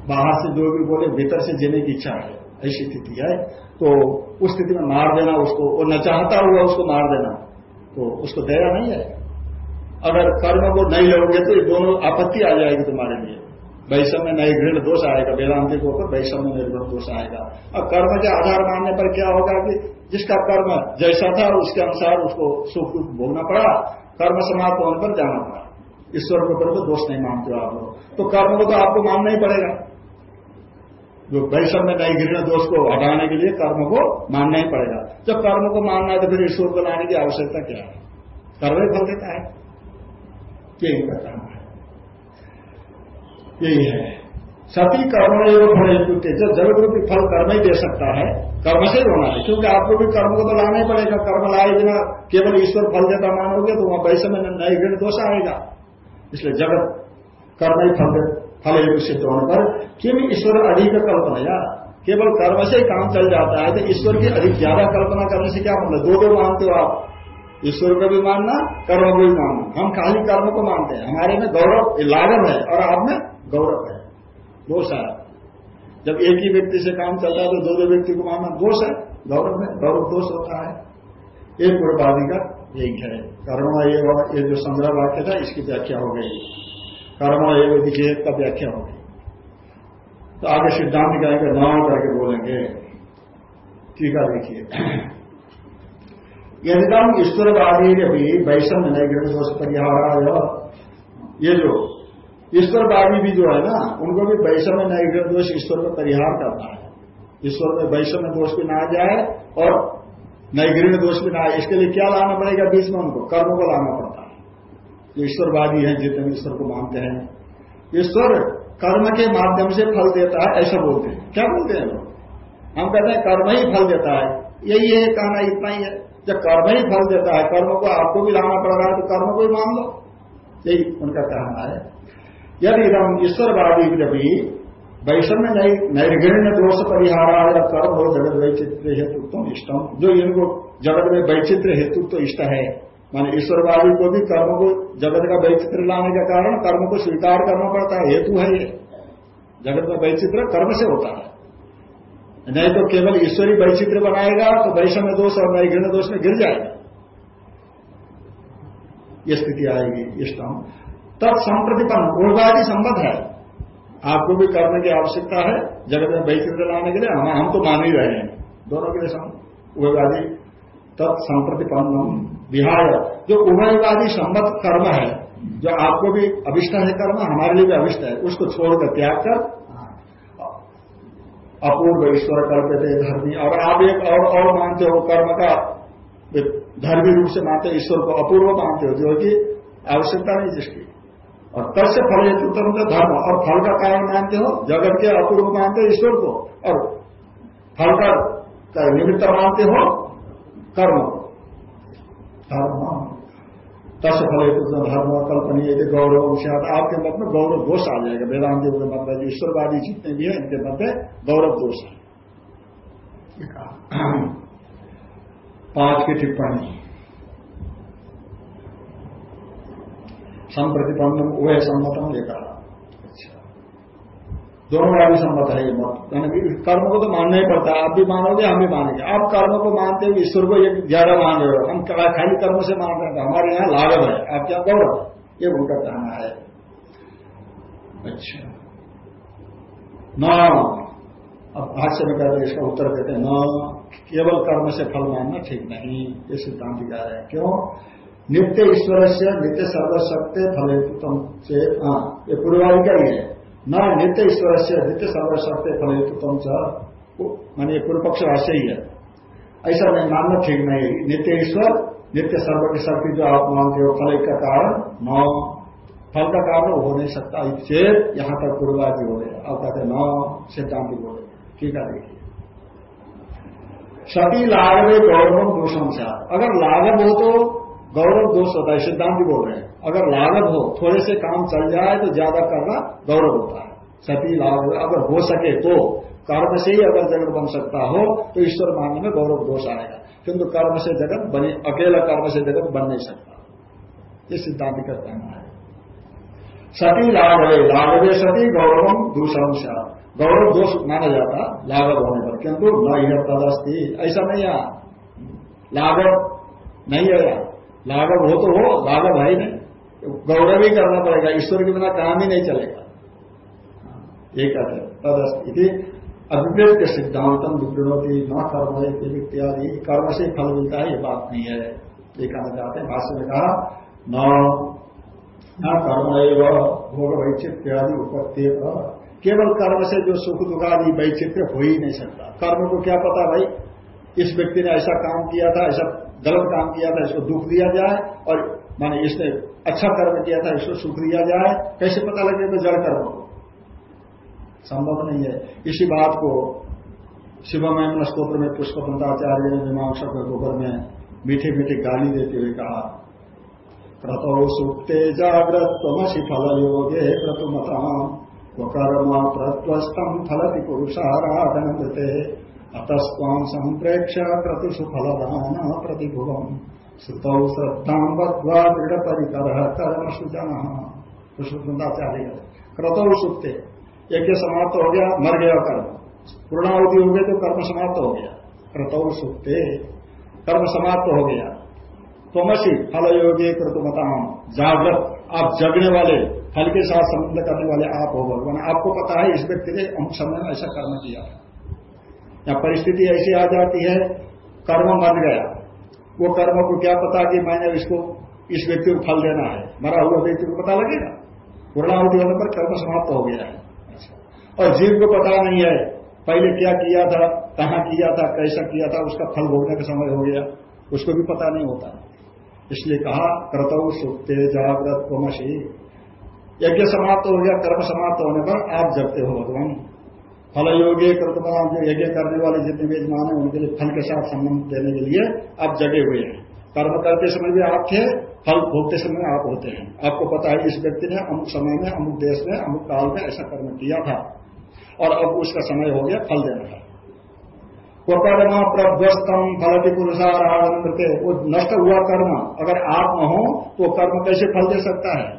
बाहर से जो भी बोले, भीतर से जीने की इच्छा है, ऐसी स्थिति है। तो उस स्थिति में मार देना उसको, और न चाहता हुआ उसको मार देना तो उसको दया नहीं है। अगर कर्म को नहीं लोगे तो ये दोनों आपत्ति आ जाएगी तुम्हारे लिए। वैषम में नए घृण दोष आएगा, वेदांति के ऊपर वैषम में निर्भर दोष आएगा। और कर्म के आधार मानने पर क्या होगा कि जिसका कर्म जैसा था, उसके अनुसार उसको सुख दुख भोगना पड़ा, कर्म समाप्त होने पर जाना पड़ा। ईश्वर के ऊपर तो दोष नहीं मानते हो आप लोग। तो कर्म को तो आपको मानना ही पड़ेगा। जो नई घृण दोष को हटाने के लिए कर्म को मानना ही पड़ेगा। जब कर्म को मानना है तो फिर ईश्वर को लाने की आवश्यकता क्या है? कर्म ही फल देता है। यही बताना है। यही है। सती कर्म एवं फल हेतु जब जगत रूपी फल कर्म ही दे सकता है, कर्म से होना है, क्योंकि आपको भी कर्म को तो लाना ही पड़ेगा। कर्म लाए बिना केवल ईश्वर फल देता मानोगे तो वहाँ वैसे में नए गिण दोष आएगा। इसलिए जगत कर्म ही फल फल हेतु सिद्ध होने पर क्यों ईश्वर अधिक कल्पना यार केवल कर्म से काम चल जाता है तो ईश्वर की अधिक ज़्यादा कल्पना करने से क्या मतलब? दो दो मानते हो आप। ईश्वर को भी मानना, कर्म को भी मानना। हम खाली कर्म को मानते हैं। हमारे में गौरव लाघव है, और आप में गौरव है। दोष है जब एक ही व्यक्ति से काम चल है तो दो दो व्यक्ति को मानना दोष है गौरव में गौरव दोष होता है। एक पूर्ववादी का यही है। कर्म ये जो संग्रह वाक्य था, इसकी व्याख्या हो गई। कर्म एवं विधेयक का व्याख्या हो गई। तो आगे सिद्धांत कहेंगे नाम करके बोलेंगे। टीका देखिए। यदिदम ईश्वरवादी भी वैषम नैगृह दोष परिहार ये जो ईश्वरवादी भी जो है ना, उनको भी वैषम नैगृह दोष ईश्वर में परिहार करना है। ईश्वर में वैषम दोष भी ना जाए और नैगृह दोष भी ना आए। इसके लिए क्या लाना पड़ेगा बीच में उनको? कर्म को लाना पड़ता है। जो ईश्वरवादी है, जितने ईश्वर को मानते हैं। ईश्वर कर्म के माध्यम से फल देता है, ऐसा बोलते हैं। क्या बोलते हैं लोग हम कहते हैं कर्म ही फल देता है। यही है कहना, इतना ही है। जब कर्म ही फल देता है, कर्म को आपको भी लाना पड़ रहा है तो कर्म को ही मान लो। यही उनका कहना है। यदि हम ईश्वरवादी भी वैषम्य नैर्घण्य दोष परिहार कर्म हो जगत वैचित्र हेतुत्व इष्टम। जो इनको जगत में वैचित्र हेतुत्व इष्ट है, माने ईश्वरवादी को भी कर्म को जगत का वैचित्र लाने का कारण कर्म को स्वीकार करना पड़ता है, हेतु है ये। जगत में वैचित्र कर्म से होता है। नहीं तो केवल ईश्वरी वैचित्र बनाएगा तो वैषम्य दोष और नैघृण दोष में गिर जाएगा। ये स्थिति आएगी, इष्टम। तब संप्रतिपन्न पूर्वादि संबद्ध है। आपको भी करने की आवश्यकता है, जगत में वैचित्र लाने के लिए, हम हम तो मान ही रहे हैं। दोनों के लिए उभयवादी तत् संप्रतिपन्न विहार जो उभयवादी संबद्ध कर्म है, जो आपको भी अभिष्ट है कर्म, हमारे लिए भी अभिष्ट है, उसको छोड़कर त्याग कर, अपूर्व ईश्वर कल्पते धर्मी। और आप एक और और मानते हो कर्म का, धर्मी रूप से मानते ईश्वर को अपूर्व मानते हो, जो कि आवश्यकता नहीं जिसकी। और से फल हेतु तो धर्म। और फल का कारण मानते हो? जगत के अपूर्व मानते हो, ईश्वर को। और फल का निमित्त मानते हो, कर्म धर्म। तस् फल हेतु धर्म। कल्पनीय गौरव विषाद आपके मत में गौरव दोष आ जाएगा। वेदांति के मत में ईश्वरवादी जितने भी है, इनके मत में गौरव दोष है। पाँच की टिप्पणी। संप्रतिपन्नम उभय सम्मतम ये कहा दोनों का भी सम्मत है ये मत। यानी कर्म को तो मानना ही पड़ता है। आप भी मानोगे, हम भी मानेंगे। आप कर्म को मानते हो ईश्वर को एक ज़्यादा मान रहे हो। हम खाली कर्म से मान रहे हैं। हमारे यहाँ लाघव है। आप क्या गौरव ये उनका कहना है। अच्छा। न। अब भाष्य में कहते इसका उत्तर देते हैं, न। केवल कर्म से फल मानना ठीक नहीं। ये सिद्धांत कह रहे हैं। क्यों? नित्य ईश्वर से नित्य सर्वशक्ति फलितम से हाँ ये पूर्वाधि का ही। है न नित्य ईश्वर से नित्य सर्वशक्ति फलितम च मान ये पूर्व पक्ष भाष्य ही। है ऐसा नहीं मानना ठीक नहीं नित्य ईश्वर, नित्य सर्व की शक्ति जो आप मानते हो फल का कारण, न, फल का कारण हो नहीं सकता। चेत यहाँ तक पूर्वाधि हो। गया अब कहते न, सिद्धांत बोले ठीक है, देखिए। सती लाघव गौरव दोषम से। अगर लाघव हो तो गौरव दोष होता है, सिद्धांत बोल रहे हैं। अगर लागत हो, थोड़े से काम चल जाए तो ज़्यादा करना गौरव होता है। सती लाभ, अगर हो सके तो। कर्म से ही अगर जगत बन सकता हो तो ईश्वर मानने में गौरव दोष आएगा। किंतु कर्म से जगत बने, अकेला कर्म से जगत बन नहीं सकता। ये सिद्धांत का कहना है। सती लाघवे लाघवे सती गौरव दूसरम से गौरव दोष माना जाता लाघव होने पर। किंतु न यह ऐसा नहीं है। लाघव नहीं है। लाघव हो तो हो लाघव है नहीं। गौरव ही करना पड़ेगा, ईश्वर के बिना काम ही नहीं चलेगा। ये कहते हैं अभिव्यक्त सिद्धांतम विप्रणोती न कर्म इत्यादि कर्म से फल मिलता है, ये बात नहीं है। ये कहना चाहते हैं, भाष्य में कहा, न न कर्म भोग वैचित्यादि उपत्ति केवल कर्म से जो सुख दुखादि वैचित्र हो ही नहीं सकता। कर्म को क्या पता भाई? इस व्यक्ति ने ऐसा काम किया था, ऐसा गलत काम किया था, इसको दुख दिया जाए और माने इसने अच्छा कर्म किया था, इसको सुख दिया जाए, कैसे पता लगे तो जड़ कर्म को? संभव नहीं है। इसी बात को शिवमय स्त्रोत्र में पुष्प पुष्पतंत्राचार्य ने मीमांसा गोबर में मीठी मीठी गाली देते हुए कहा, क्रतो सुप्ते जागृत तमसी फल योगे क्रतुमता कर्म प्रत्वस्तम फलति पुरुषाराधनते अतस्वाम संप्रेक्ष फलदान प्रतिभुवम। श्रुतौ श्रद्धा बद्वा दृढ़ परिकर कर्म सुजन पुष्पचार्य क्रतौ सुप्ते यज्ञ समाप्त हो गया, मर गया कर्म। पूर्णावधि हो गए तो कर्म समाप्त हो गया। क्रतौ सुप्ते कर्म समाप्त हो गया। तमसी फल योगे क्रतुमताम जागृत आप जगने वाले, फल के साथ संबंध करने वाले आप हो भगवान। आपको पता है इस व्यक्ति ने अमुक समय में ऐसा कर्म किया। या परिस्थिति ऐसी आ जाती है, कर्म मर गया। वो कर्म को क्या पता कि मैंने इसको, इस व्यक्ति को फल देना है? मरा हुआ व्यक्ति को पता लगेगा। पूर्णावधि होने पर कर्म समाप्त हो गया है। अच्छा। और जीव को पता नहीं है, पहले क्या किया था, कहाँ किया था, कैसा किया था, उसका फल भोगने का समय हो गया। उसको भी पता नहीं होता। इसलिए कहा, क्रतौ सुखते जागृत कोमशी यज्ञ समाप्त हो गया, कर्म समाप्त होने पर आप जगते हो भगवान। फल योग्य कर्तव्य जो यज्ञ करने वाले जितने यजमान है, उनके लिए फल के साथ संबंध देने के लिए आप जगे हुए हैं। कर्म करते समय भी आप थे, फल भोगते समय आप होते हैं। आपको पता है, इस व्यक्ति ने अमुक समय में, अमुक देश में, अमुक काल में ऐसा कर्म किया था। और अब उसका समय हो गया, फल देना था वो कर्म प्रध्वस्तम फलती पुरुषाराधन वो नष्ट हुआ कर्म। अगर आप न हो तो कर्म कैसे फल दे सकता है?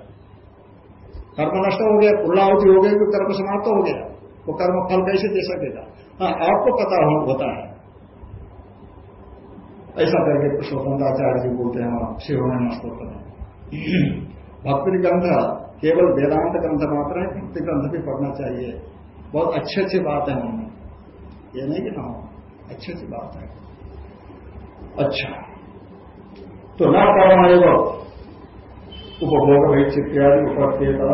कर्म नष्ट हो गया पूर्णावधि हो गई तो कर्म समाप्त हो गया। वो कर्म फल कैसे दे सकेगा? हाँ आपको पता हो, होता है। ऐसा करके स्वतंत्राचार्य जी बोलते हैं शिवमय स्त्रोत्र में। भक्ति ग्रंथ, केवल वेदांत ग्रंथ मात्र है, भक्ति ग्रंथ भी पढ़ना चाहिए। बहुत अच्छी अच्छी बात है उनमें। ये नहीं कि ना हो अच्छी अच्छी बात है। अच्छा। तो न कर्म उपभोग वैचित्र आदि उपत्यता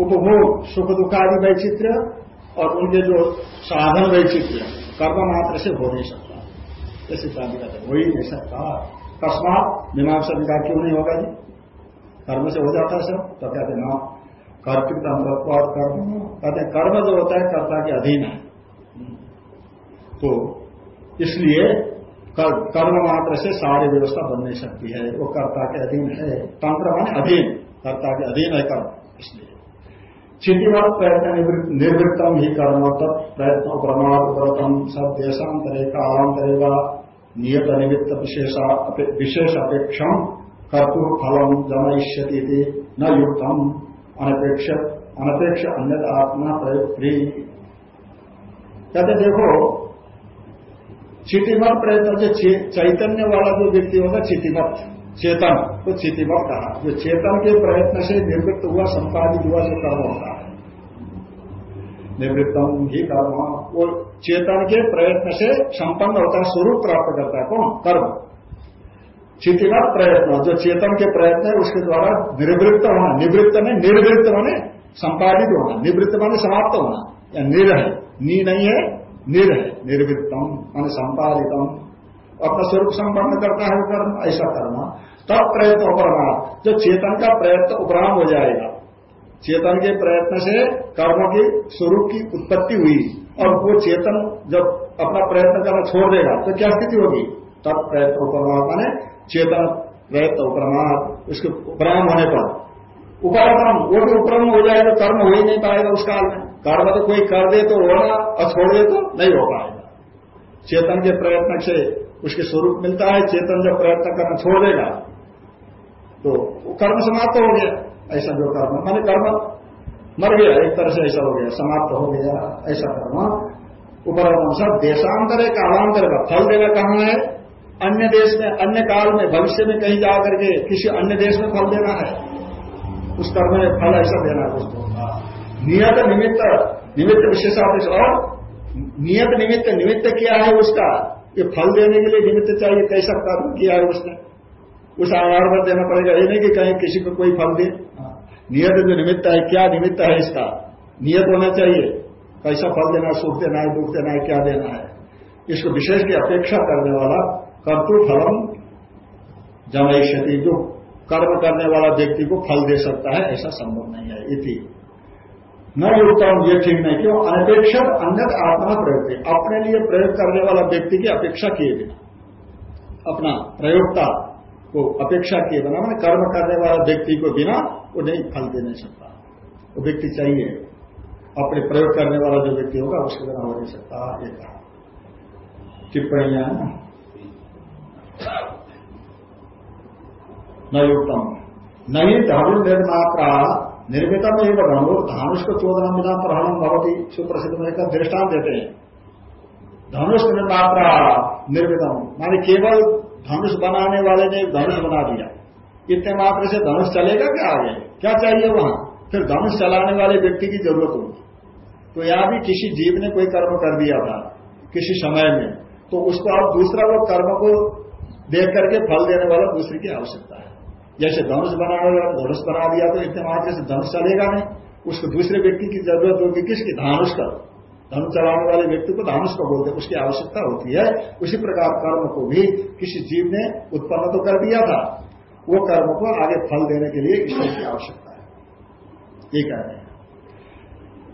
उपभोग, सुख दुखादि वैचित्र और उनके जो साधन वैचित्र कर्म मात्र से हो नहीं सकता। ये सिद्धांत कहते हो ही नहीं सकता अकस्मात मीमांसा विकार क्यों नहीं होगा जी? कर्म से हो जाता है सब तो कहते ना कर्तृत्व अमृतवाद कर्म। कहते कर्म जो होता है कर्ता के अधीन है। तो इसलिए कर्म मात्र से सारी व्यवस्था बन नहीं सकती है। वो कर्ता के अधीन है। तंत्र मान अधीन। कर्ता के अधीन है कर्म, इसलिए। क्षितिवत प्रयत्न निर्वृत्तम ही कर्म तत् प्रयत्न प्रमाण सब देशांतरे कालांतरे व नियत निमित्त विशेष अपेक्षम कर्तु फलम जनयिष्यति न युक्तम अनपेक्ष अनपेक्ष अन्य आत्मा प्रयोग कहते देखो चितिमत प्रयत्न जो चैतन्य वाला जो व्यक्ति होगा चितिमत चेतन। तो चितिमत कहा। जो चेतन के प्रयत्न से निवृत्त हुआ, संपादित हुआ जो कर्म होता है। निवृत्तम ही कर्म। वो चेतन के प्रयत्न से संपन्न होता है, स्वरूप प्राप्त करता है। कौन? कर्म। चितिवत प्रयत्न। जो चेतन के प्रयत्न है, उसके द्वारा निर्वृत्त होना। निवृत्त में निर्वृत्त होने, संपादित होना। निवृत्त माने समाप्त होना। या निर है नी नहीं है निर है निर्वृत्तम मान संपादितम। अपना स्वरूप संपन्न करता है वो कर्म, ऐसा करना तब प्रयत्न उपरमा जो चेतन का प्रयत्न उपराम हो जाएगा, चेतन के प्रयत्न से कर्म के स्वरूप की उत्पत्ति हुई, और वो चेतन जब अपना प्रयत्न करना छोड़ देगा तो क्या स्थिति होगी? तब प्रयत्न उपरमा माने चेतन प्रयत्न उपरमात उसके उपराम होने पर। उपरम वो भी उपरम हो जाएगा, कर्म हो ही नहीं पाएगा उस काल में। कर्म तो कोई कर दे तो होगा, और छोड़ दे तो नहीं हो पाएगा। चेतन के प्रयत्न से उसके स्वरूप मिलता है, चेतन जब प्रयत्न करना छोड़ देगा तो कर्म समाप्त हो गया। ऐसा जो कर्म, माने कर्म मर गया, एक तरह से ऐसा हो गया, समाप्त हो गया, ऐसा कर्म। उपरम सब देशांतर है कालांतर का फल देगा कहाँ है? अन्य देश में, अन्य काल में, भविष्य में कहीं जा करके किसी अन्य देश में फल देना है। उस कर्म में फल ऐसा देना है उसको। नियत निमित्त निमित्त विशेषादेश और नियत निमित्त निमित्त क्या है उसका? ये फल देने के लिए निमित्त चाहिए कैसा कर्म किया है उसने। उस आधार पर देना पड़ेगा। ये नहीं कि कहीं किसी को कोई फल दे। नियत जो निमित्त है क्या निमित्त है इसका? नियत होना चाहिए। कैसा फल देना सुख देना है दुख देना है क्या देना है? इसको विशेष की अपेक्षा करने वाला कर्तु फलम जमयती जो कर्म करने वाला व्यक्ति को फल दे सकता है ऐसा संभव नहीं है। इति। न युक्तम ये ठीक नहीं, क्यों? अनपेक्षक अन्य आत्मा प्रयोग अपने लिए प्रयोग करने वाला व्यक्ति की अपेक्षा किए बिना। अपना प्रयोगता को अपेक्षा किए बिना मैंने कर्म करने वाला व्यक्ति को बिना वो नहीं, फल दे नहीं सकता। वो व्यक्ति चाहिए। अपने प्रयोग करने वाला जो व्यक्ति होगा, उसके बिना हो नहीं सकता, ये कहा। टिप्पणियाँ न? युक्तम नहीं धर्म निर्मात्रा निर्मितम एवं धनु धानुष को चोदना बिना प्रहरण भवती सुप्रसिद्ध में का दृष्टान देते हैं धनुष निर्मात्रा निर्मितम। माने केवल धनुष बनाने वाले ने धनुष बना दिया। इतने मात्र से धनुष चलेगा क्या आगे? क्या चाहिए वहाँ? फिर धनुष चलाने वाले व्यक्ति की ज़रूरत होगी। तो यहाँ भी किसी जीव ने कोई कर्म कर दिया था, किसी समय में तो उसको आप दूसरा वो कर्म को देख करके फल देने वाला दूसरे की आवश्यकता है। जैसे धनुष बनाने धनुष बना दिया तो इतने मात्र से धनुष चलेगा नहीं। उसको दूसरे व्यक्ति की ज़रूरत होगी किसकी? धानुष का। धनुष चलाने वाले व्यक्ति को धानुष का बोलते उसकी आवश्यकता होती है। उसी प्रकार कर्म को भी किसी जीव ने उत्पन्न तो कर दिया था। वो कर्म को आगे फल देने के लिए ईश्वर की आवश्यकता है। ये कह रहे हैं।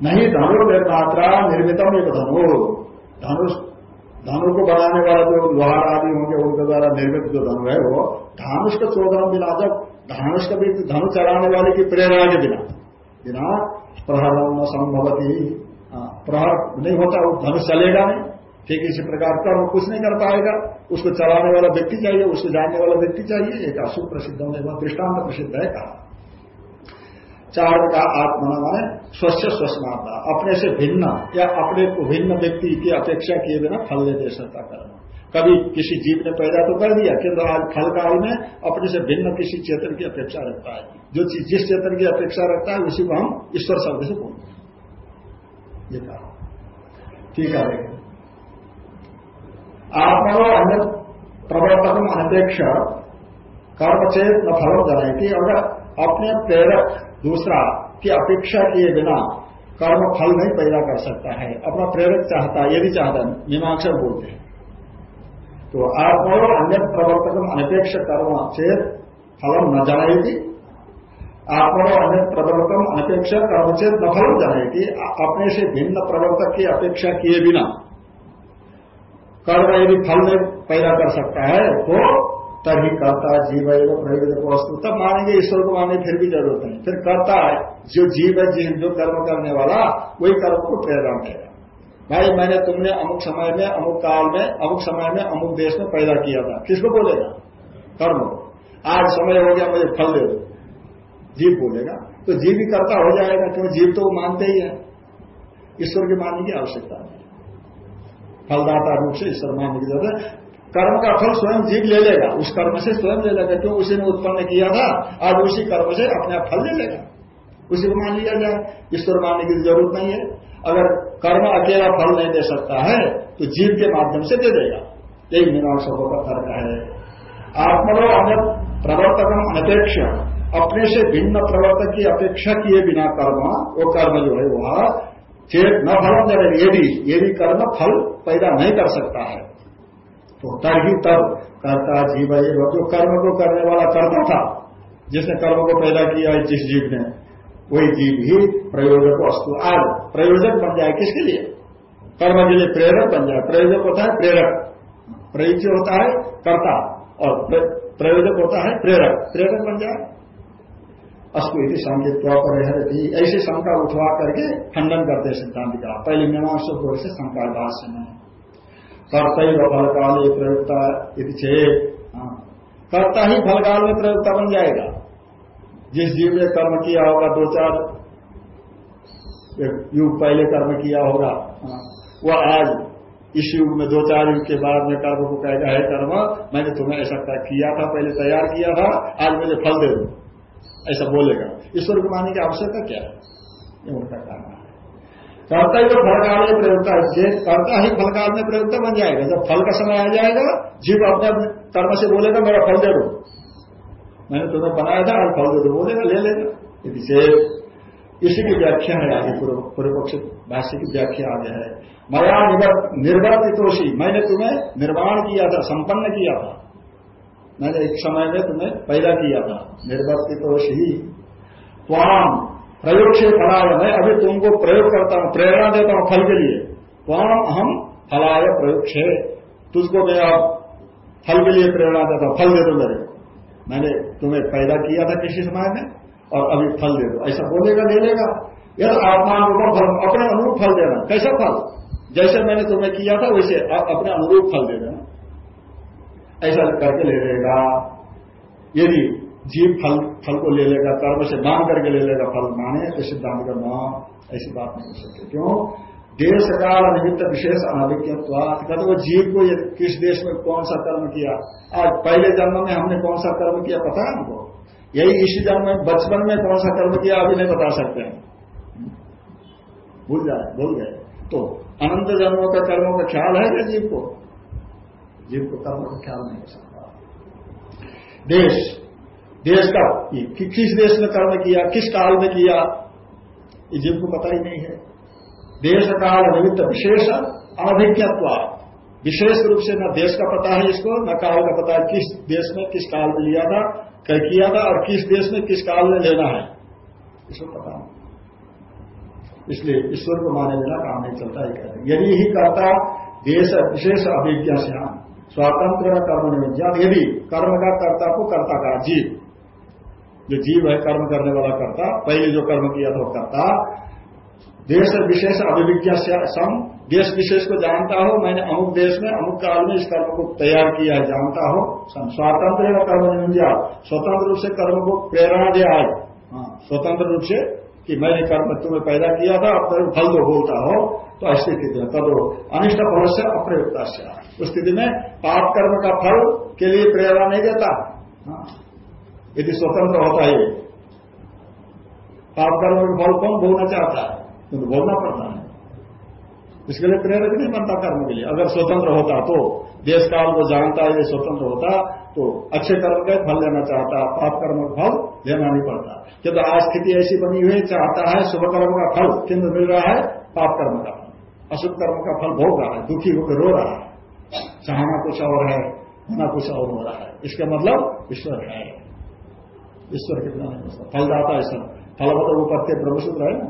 नहीं धनु निर्मात्रा निर्मितम एक धनु। धनुष धनु को बनाने वाला जो लोहार आदि होंगे उनके द्वारा निर्मित जो धनु है वो धानुष का चोदन बिना जब धानुष का भी धनु चलाने वाले की प्रेरणा के बिना बिना प्रहर न संभवती। हाँ, प्रहर नहीं होता वो धनुष चलेगा नहीं। ठीक इसी प्रकार का वो कुछ नहीं कर पाएगा। उसको चलाने वाला व्यक्ति चाहिए उसको जानने वाला व्यक्ति चाहिए एक अशुभ प्रसिद्ध होने दृष्टांत प्रसिद्ध है कहा। चार का आत्मा माने स्वच्छ स्वस्माता अपने से भिन्न या अपने को भिन्न व्यक्ति की अपेक्षा किए बिना फल दे सकता कर्म। कभी किसी जीव ने पैदा तो कर दिया, किंतु आज फल काल में अपने से भिन्न किसी चेतन की अपेक्षा रखता है। जो चीज़ जिस चेतन की अपेक्षा रखता है, उसी को हम ईश्वर शब्द से बोलते हैं। ये कहा। ठीक है आत्मा अन्य प्रवर्तन अनपेक्ष कर्मचेत न फल जाएगी अगर अपने प्रेरक दूसरा की अपेक्षा किए बिना कर्म फल नहीं पैदा कर सकता है। अपना प्रेरक चाहता है यदि चाहता है, मीमांसा बोलते हैं। तो आप और अन्य प्रवर्तक अनपेक्ष कर्म चेत फलम न जाएगी आप और अन्य प्रवर्तक अनपेक्ष कर्म चेत न फलम जाएगी अपने से भिन्न प्रवर्तक की अपेक्षा किए बिना कर्म यदि फल नहीं पैदा कर सकता है तो तभी करता जीव है, वो प्रयोजक वस्तु। तब मानेंगे ईश्वर को मानने फिर भी ज़रूरत नहीं। फिर करता है, जो जीव है, जीव, जो कर्म करने वाला, वही कर्म को प्रेरणा देगा भाई, मैंने तुमने अमुक समय में, अमुक काल में, अमुक समय में, अमुक देश में पैदा किया था। किसको बोलेगा? कर्म आज समय हो गया, मुझे फल दे दो। जीव बोलेगा। तो जीव भी करता हो जाएगा क्यों जीव तो वो मानते ही है। ईश्वर के मानने की आवश्यकता नहीं फलदाता रूप से ईश्वर मानने की ज़रूरत है। कर्म का फल स्वयं जीव ले लेगा। उस कर्म से स्वयं ले लेगा, क्यों? उसी ने उत्पन्न किया था, आज उसी कर्म से अपने फल ले लेगा। उसी को मान लिया जाए। ईश्वर मानने की ज़रूरत नहीं है। अगर कर्म अकेला फल नहीं दे सकता है तो जीव के माध्यम से दे देगा। यही मीमांसकों का फ़र्क है। आत्मरो अन्य प्रवर्तकम अनपेक्ष अपने से भिन्न प्रवर्तक की अपेक्षा किए बिना कर्म, वो कर्म जो है, वह चेत न जब यदि यदि कर्म फल पैदा नहीं कर सकता है। तो तभी तब कर्ता जीव जो कर्म को करने वाला कर्ता था, जिसने कर्म को पैदा किया है जिस जीव ने, वही जीव ही प्रयोजक वस्तु आज प्रयोजक बन जाए किसके लिए? कर्म के लिए प्रेरक बन जाए। प्रयोजक होता है प्रेरक। प्रयोज्य होता है कर्ता और प्रयोजक होता है प्रेरक। प्रेरक बन जाए। अस्तु इति संकेत ऐसी शंका उठवा करके खंडन करते सिद्धांत का। पहले मीमांस से शंका भाष्य में कर्ता ही फलकाल ये प्रयोगता हाँ। कर्ता ही फलकाल में प्रयोगता बन जाएगा। जिस जीव ने कर्म किया होगा दो चार युग पहले कर्म किया होगा हाँ। वह आज इस युग में दो चार युग के बाद में कर्म को कहेगा है कर्म मैंने तुम्हें ऐसा किया था पहले तैयार किया था आज मुझे फल दे दो। ऐसा बोलेगा। ईश्वर को मानने की आवश्यकता क्या है? ये उनका कहना है। कर्ता ही तो फलकाल में प्रयोगता कर्ता ही फलकाल में प्रयोगता बन जाएगा। जब फल का समय आ जाएगा, जीव अपने कर्म से बोलेगा, मेरा फल दे दो। मैंने तुम्हें बनाया था आज फल दे दो, बोलेगा, ले लेगा। यदि इसी की व्याख्या है आगे, पूर्व पक्ष भाष्य की व्याख्या आगे है। मया निर्वर्तितोषी। मैंने तुम्हें निर्माण किया था, संपन्न किया था। मैंने एक समय में तुम्हें पैदा किया था। निर्वर्तितोषी। त्वाम। प्रयोग से फलाय मैं अभी तुमको प्रयोग करता हूँ, प्रेरणा देता हूँ फल के लिए। वहाँ हम फलाय प्रयोग तुझको मैं अब फल के लिए प्रेरणा देता हूँ, फल दे दो मेरे मैंने तुम्हें पैदा किया था किसी समय में, और अभी फल दे दो। ऐसा बोलेगा लेगा यह आत्मा फल अपने अनुरूप फल देना। कैसा फल? जैसे मैंने तुम्हें किया था, वैसे आप अपने अनुरूप फल दे देना। ऐसा करके ले लेगा। यदि जीव फल फल को ले लेगा, कर्म से मान करके ले लेगा, फल माने तो सिद्धांत करना, ऐसी बात नहीं हो सकती। क्यों? देश काल निमित्त विशेष अनाभिज्ञत्वात कहते वो जीव को ये किस देश में कौन सा कर्म किया? आज पहले जन्म में हमने कौन सा कर्म किया पता है हमको? यही इसी जन्म में, बचपन में कौन सा कर्म किया, अभी नहीं बता सकते हैं। भूल जाए, भूल गए। तो अनंत जन्मों का कर्मों का ख्याल है क्या जीव को? जीव को कर्म का ख्याल नहीं हो सकता। देश देश का कि, किस देश में कर्म किया, किस काल में किया, ये जीव को पता ही नहीं है। देश काल निमित्त विशेष अनभिज्ञत्व विशेष रूप से न देश का पता है इसको, न काल का पता है किस देश में किस काल में लिया था कह किया था और किस देश में किस काल में लेना है। इसको पता नहीं। इसलिए ईश्वर को माने बिना काम नहीं चलता है कहते यदि ही करता, देश विशेष अभिज्ञा से स्वतंत्र कर्म निविज्ञा यदि कर्म का कर्ता को कर्ता का जीव जो जीव है कर्म करने वाला कर्ता पहले जो कर्म किया था वो कर्ता। देश विशेष अभिविज्ञा सम देश विशेष को जानता हो मैंने अमुक देश में अमुक काल में इस कर्म को तैयार किया है जानता हो। स्वातंत्र कर्म निंदा स्वतंत्र रूप से कर्म को प्रेरणा दिया है हाँ, स्वतंत्र रूप से कि मैंने कर्म तुम्हें पैदा किया था अब तेरे फल को बोलता हो तो ऐसी स्थिति में तब अनिष्ट फल से अप्रयुक्ता से उस स्थिति में पाप कर्म का फल के लिए प्रेरणा नहीं देता। हाँ। यदि स्वतंत्र होता है, पाप कर्म का फल कौन भोगना चाहता है? क्योंकि तो भोगना पड़ता है। इसके लिए प्रेरक नहीं बनता कर्म के लिए। अगर स्वतंत्र होता तो देश काल को जानता है स्वतंत्र होता तो अच्छे कर्म का फल लेना चाहता, पाप कर्म का फल लेना नहीं पड़ता। क्योंकि आज स्थिति ऐसी बनी हुई, चाहता है शुभ कर्म का फल किंतु मिल रहा है पाप कर्म का फल। अशुभ कर्म का फल भोग रहा है, दुखी होकर रो रहा है। चाहना कुछ और है, होना कुछ और हो रहा है। इसका मतलब ईश्वर है। ईश्वर के बिना नहीं हो सकता फलदाता ईश्वर फल मतलब उपत्य ब्रह्मसूत्र है ना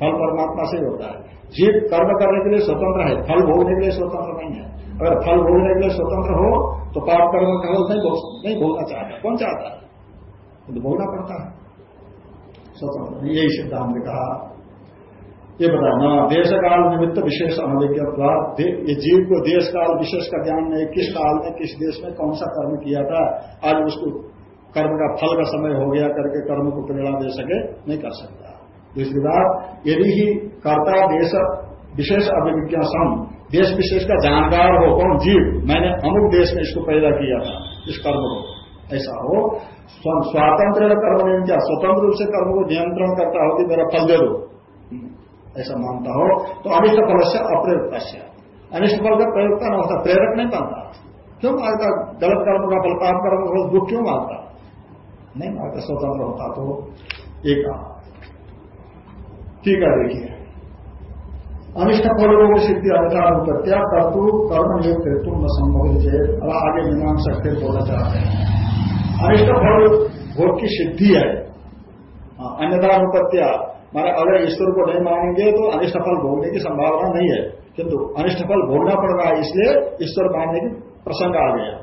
फल परमात्मा से होता है। जीव कर्म करने के लिए स्वतंत्र है। फल भोगने के लिए स्वतंत्र नहीं है। अगर फल भोगने के लिए स्वतंत्र हो तो पाप कर्म का फल नहीं नहीं भोगना चाहता। कौन चाहता है? तो भोगना पड़ता है। स्वतंत्र। यही सिद्धांत ने कहा। ये बताना देश काल निमित्त विशेष अनभिज्ञ ये जीव को देश काल विशेष का ज्ञान नहीं। किस काल में, किस देश में, कौन सा कर्म किया था? आज उसको कर्म का फल का समय हो गया करके कर्म को प्रेरणा दे सके, नहीं कर सकता। दूसरी बात, यदि ही कर्ता देश, विशेष अभिज्ञा सम देश विशेष का जानकार हो, कौन? जीव। मैंने अमुक देश में इसको पैदा किया था, इस कर्म को। ऐसा हो स्वातंत्र कर्म नहीं क्या, स्वतंत्र रूप से कर्म को नियंत्रण करता हो कि मेरा फल दे दो। ऐसा मानता हो तो अनिष्ट फल से अप्रयुक्त अनिष्ट फल का प्रयोगता न होता प्रेरक नहीं मानता। क्यों मानता? गलत कर्म का फल पाप कर्म का दुख क्यों मानता? नहीं मानता स्वतंत्र होता तो एक ठीक है देखिए। अनिष्ट फलों की सिद्धि अनुसार प्रत्या कर्तु कर्म नियुक्त न संभव चेत अब आगे मीमांसा फिर बोलना चाहते हैं। अनिष्ट फल भोग की सिद्धि है। हाँ, अन्यथा अनुपत्या माने अगर ईश्वर को नहीं मानेंगे तो अनिष्ट फल भोगने की संभावना नहीं है। किंतु अनिष्ट फल भोगना पड़ रहा है इसलिए ईश्वर मानने की प्रसंग आ गया।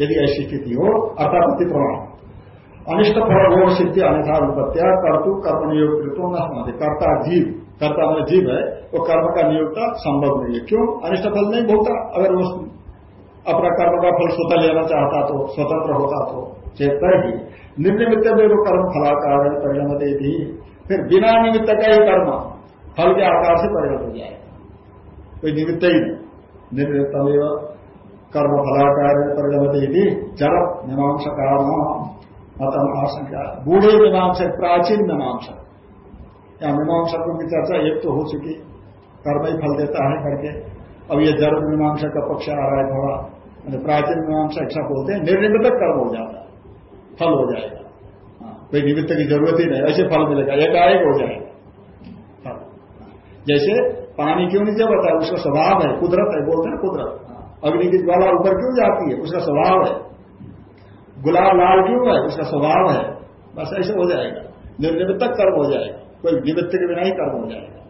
यदि ऐसी स्थिति हो अर्थापत्ति प्रमाण अनिष्ट फल भोग सिद्धि अन्यथा अनुपत्या कर्तु कर्म नियुक्त न समझे कर्ता जीव कर्ता में जीव है, वो कर्म का नियोगता संभव नहीं है। क्यों? अनिष्ट फल नहीं भोगता, अगर वो अपना कर्म का फल स्वतः लेना चाहता तो स्वतंत्र होता तो चेता ही। निर्निमित्त में वो कर्म फलाकार परिणमते थी फिर बिना निमित्त का ही कर्म, फल के आकार से परिणत हो जाए। कोई निमित्त ही नहीं। निर्निमित्त कर्म फलाकार परिणमते थी जड़ मीमांसा कारण मतम आशंका बूढ़े मीमांसा प्राचीन मीमांसा या मीमांसा की चर्चा एक तो हो चुकी। कर्म ही फल देता है करके अब ये जड़ मीमांसा का पक्ष आ रहा है थोड़ा। मैंने प्राचीन मीमांसा अच्छा बोलते हैं निर्निमित कर्म हो जाता है। फल हो जाएगा। हाँ, कोई निमित्त की ज़रूरत ही नहीं ऐसे फल मिलेगा एकाएक हो जाएगा। जैसे पानी क्यों नहीं जब होता है उसका स्वभाव है कुदरत है बोलते हैं कुदरत। हाँ, अग्नि की ज्वाला ऊपर क्यों जाती है उसका स्वभाव है। गुलाब लाल क्यों है? उसका स्वभाव है। बस ऐसे हो जाएगा। निर्निमित कर्म हो जाएगा। कोई निमित्त के बिना ही कर्म हो जाएगा।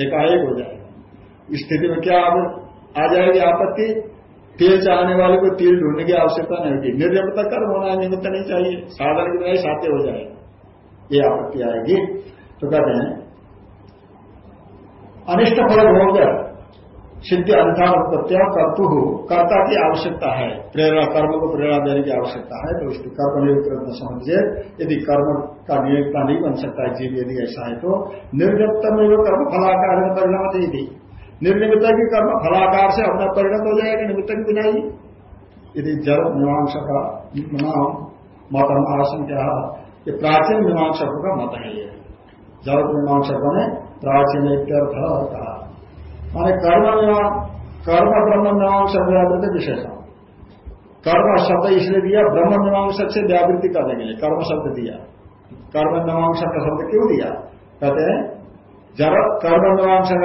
एकाएक हो जाएगा। स्थिति में क्या आ जाएगी आपत्ति? तेल चाहने वाले को तेल ढूँढने की आवश्यकता नहीं होगी निर्निमित कर्म होना निमित्त नहीं चाहिए। साधन के बिना ही साध्य हो जाएगा। ये आपत्ति आएगी। तो कहते हैं, अनिष्ट फल भोग सिद्धि अनुसार उत्पत्तिया कर्तु, कर्ता की आवश्यकता है। प्रेरणा कर्म को प्रेरणा देने की आवश्यकता है तो इसकी कर्म नियुक्त समझिए यदि कर्म का नियुक्ता नहीं बन सकता है, जीव यदि ऐसा है तो निर्लिप्त में वो कर्म फलाकार में परिणत ही थी निर्निमित की कर्म फलाकार से अपना परिणत हो जाएगा, निमित्त की बिना ही। यदि जल मीमांसा का नाम मतम आशंका ये प्राचीन मीमांसकों का मत है ये। जल मीमांसकों ने प्राचीन कहा। माने कर्म कर्म ब्रह्म मीमांसा व्यावृत विशेषण। कर्म शब्द इसलिए दिया ब्रह्म मीमांसा से व्यावृत्ति करने के लिए, कर्म शब्द दिया। कर्म मीमांसा का शब्द क्यों दिया? कहते हैं, जब कर्म मीमांसा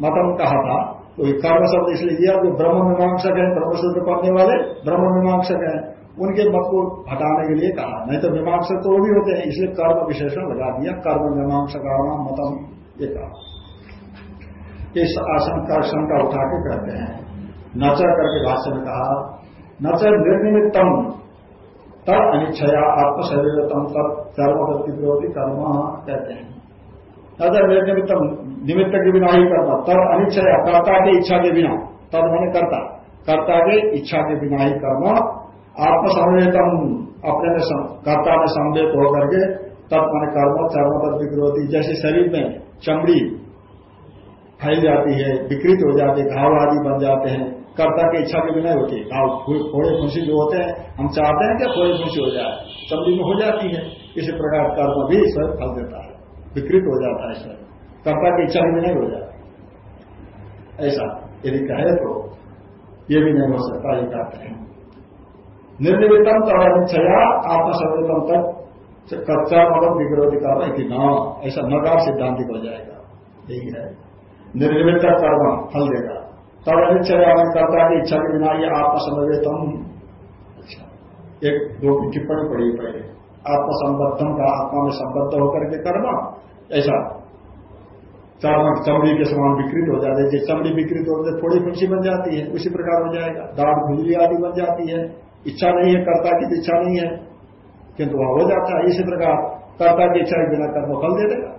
मतम कहा था तो कर्म शब्द इसलिए दिया जो ब्रह्म मीमांसक है ब्रह्म शब्द पढ़ने वाले ब्रह्म मीमांसक है, उनके मत को हटाने के लिए कहा। नहीं तो मीमांसक तो वो भी होते हैं, इसलिए कर्म विशेषण लगा दिया कर्म मीमांसा का नाम मतम, ये कहा। इस आशंका शंका उठा के कहते हैं। नच करके भाष्य में कहा, नच निर्निमित्तम तब अनिच्छया आत्मशरीरतम तब कर्मवृत्ति विरोधी कर्म कहते हैं। नज़र निर्निमित्तम, निमित्त के बिना ही कर्म तब अनिच्छया, कर्ता के इच्छा के बिना तब मैंने कर्ता कर्ता के इच्छा के बिना ही कर्म आत्मसमवेतम अपने में कर्ता में संवेद होकर के तब मैंने कर्म चर्मपद विरोधी, जैसे शरीर में चमड़ी फैल जाती है, विकृत हो जाती घाव आदि बन जाते हैं। कर्ता की इच्छा के बिना होती है। घाव थोड़े खुशी जो होते हैं। हम चाहते हैं कि थोड़े खुशी हो जाए। चमड़ी में हो जाती है। इसी प्रकार कर्म भी स्वयं फल देता है। विकृत हो जाता है स्वयं कर्ता की इच्छा के बिना ही जाता ऐसा। यदि कहे तो ये भी नहीं हो सकता, ये कहते हैं। निर्निमितम तब अनिच्छया आत्मसर्वतम तक कच्चा मतलब विरोधी कर्म कि न ऐसा नकार सिद्धांतिक हो जाएगा। यही है। निर्निमित कर्म, फल देगा। तब अनिच्छा कर्ता की इच्छा के बिना ये आत्मसमवेतम अच्छा। एक दो की टिप्पणी पड़ी पहले। आत्मसंबद्धम का आत्मा में संबद्ध होकर के कर्म, ऐसा। चर्म चमड़ी के समान विकृत हो जाते हैं। चमड़ी विकृत होते थोड़ी खुशी बन जाती है, उसी प्रकार हो जाएगा। दाढ़ खुजली आदि बन जाती है। इच्छा नहीं है, कर्ता की इच्छा नहीं है। किंतु वह हो जाता है, इसी प्रकार कर्ता की इच्छा के बिना कर्म फल दे देगा।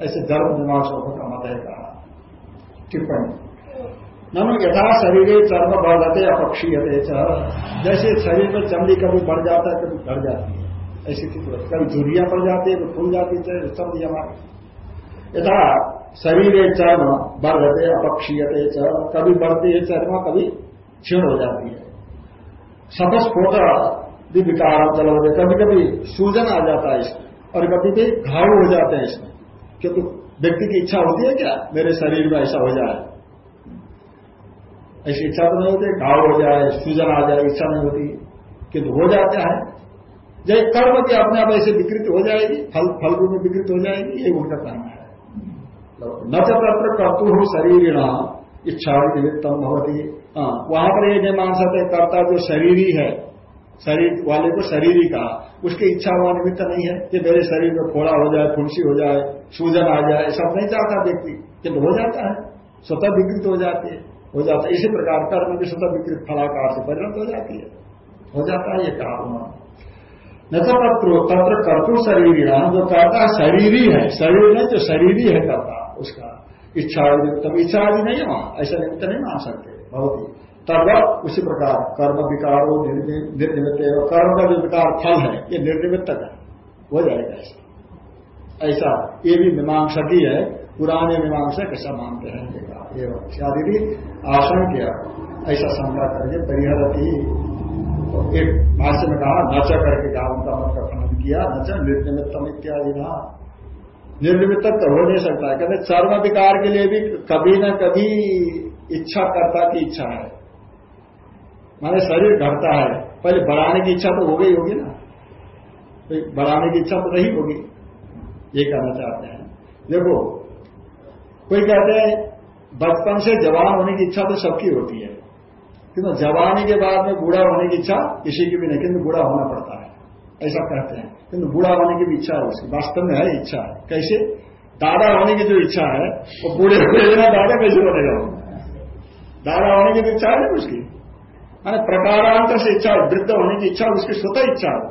ऐसे धर्म निवास का मत है कहा टिप्पणी। ननु यथा शरीर चर्म बढ़ते अपक्षीयते जैसे शरीर में चमड़ी कभी बढ़ जाता है, कभी घट जाती है। ऐसी स्थिति कभी झुरिया पड़ जाती है कभी फूल जाती है चमड़ी हमारी यथा शरीर चर्म बढ़ते अपक्षीयते कभी बढ़ती है चर्म, कभी क्षीण हो जाती है। सपस्फोट भी विकार चलोगे कभी कभी सूजन आ जाता है इसमें, और कभी भी घाव हो जाते हैं इसमें, क्योंकि व्यक्ति की इच्छा होती है क्या? मेरे शरीर में ऐसा हो जाए। ऐसी इच्छा तो नहीं होती, घाव हो जाए, सूजन आ जाए, इच्छा नहीं होती। किंतु हो जाता है। जब कर्म की अपने आप ऐसे विकृत हो जाएगी, फल फल रूप में विकृत हो जाएगी, ये उनका कहना है। न तो तत्र कर्तु हो शरीर इच्छा निमित्तम भवती। हाँ वहाँ पर ये नहीं मान सकते कर्ता जो शरीरी है शरीर, वाले को शरीर ही कहा। उसकी इच्छा वहाँ निमित्त नहीं है कि मेरे शरीर में फोड़ा हो जाए, फुंसी हो जाए, सूजन आ जाए सब नहीं चाहता व्यक्ति। किंतु हो जाता है। स्वतः विकृत हो जाती है। हो जाता है। इसी प्रकार कर्म की स्वतः विकृत फलाकार से परिणत हो जाती है। हो जाता है ये कहा उन्होंने न तो तत्र तत्र कर्तु शरीर जो कहता शरीरी है, शरीर नहीं, जो शरीरी है करता, उसका इच्छा तब इच्छा आदि नहीं है वहाँ। ऐसा निमित्त नहीं मान सकते। बहुत ही तब उसी प्रकार, कर्म विकारो निर्निमित्त कर्म का जो विकार फल है, ये निर्निमित्त है, हो जाएगा ऐसा। ऐसा, ये भी मीमांसकी है, पुराने मीमांसा कैसा मानते हैं एवं शादी आसन किया ऐसा शंका करके परिहरती। तो एक भाष्य में कहा नचा करके कहा उनका मत का खनन किया नच निर्निमित्तम इत्यादि ना निर्निमित्त तो हो नहीं सकता कहते चर्म विकार के लिए भी कभी न कभी इच्छा करता की इच्छा है। माने शरीर घटता है। पहले बढ़ाने की इच्छा तो हो गई होगी ना। तो बढ़ाने की इच्छा तो नहीं होगी। ये कहना चाहते हैं। देखो, कोई कहते हैं, बचपन से जवान होने की इच्छा तो सबकी होती है। किंतु जवानी के बाद में बूढ़ा होने की इच्छा किसी की भी नहीं, किंतु बूढ़ा होना पड़ता है। ऐसा कहते हैं। किंतु बूढ़ा होने की भी इच्छा है उसकी। वास्तव में है इच्छा है। कैसे? दादा होने की जो इच्छा है, वो बूढ़े हुए दादा कैसे बनेगा? दादा होने की इच्छा है उसकी। माने प्रकारांतर से इच्छा वृद्ध होने की इच्छा उसकी स्वतः इच्छा हो।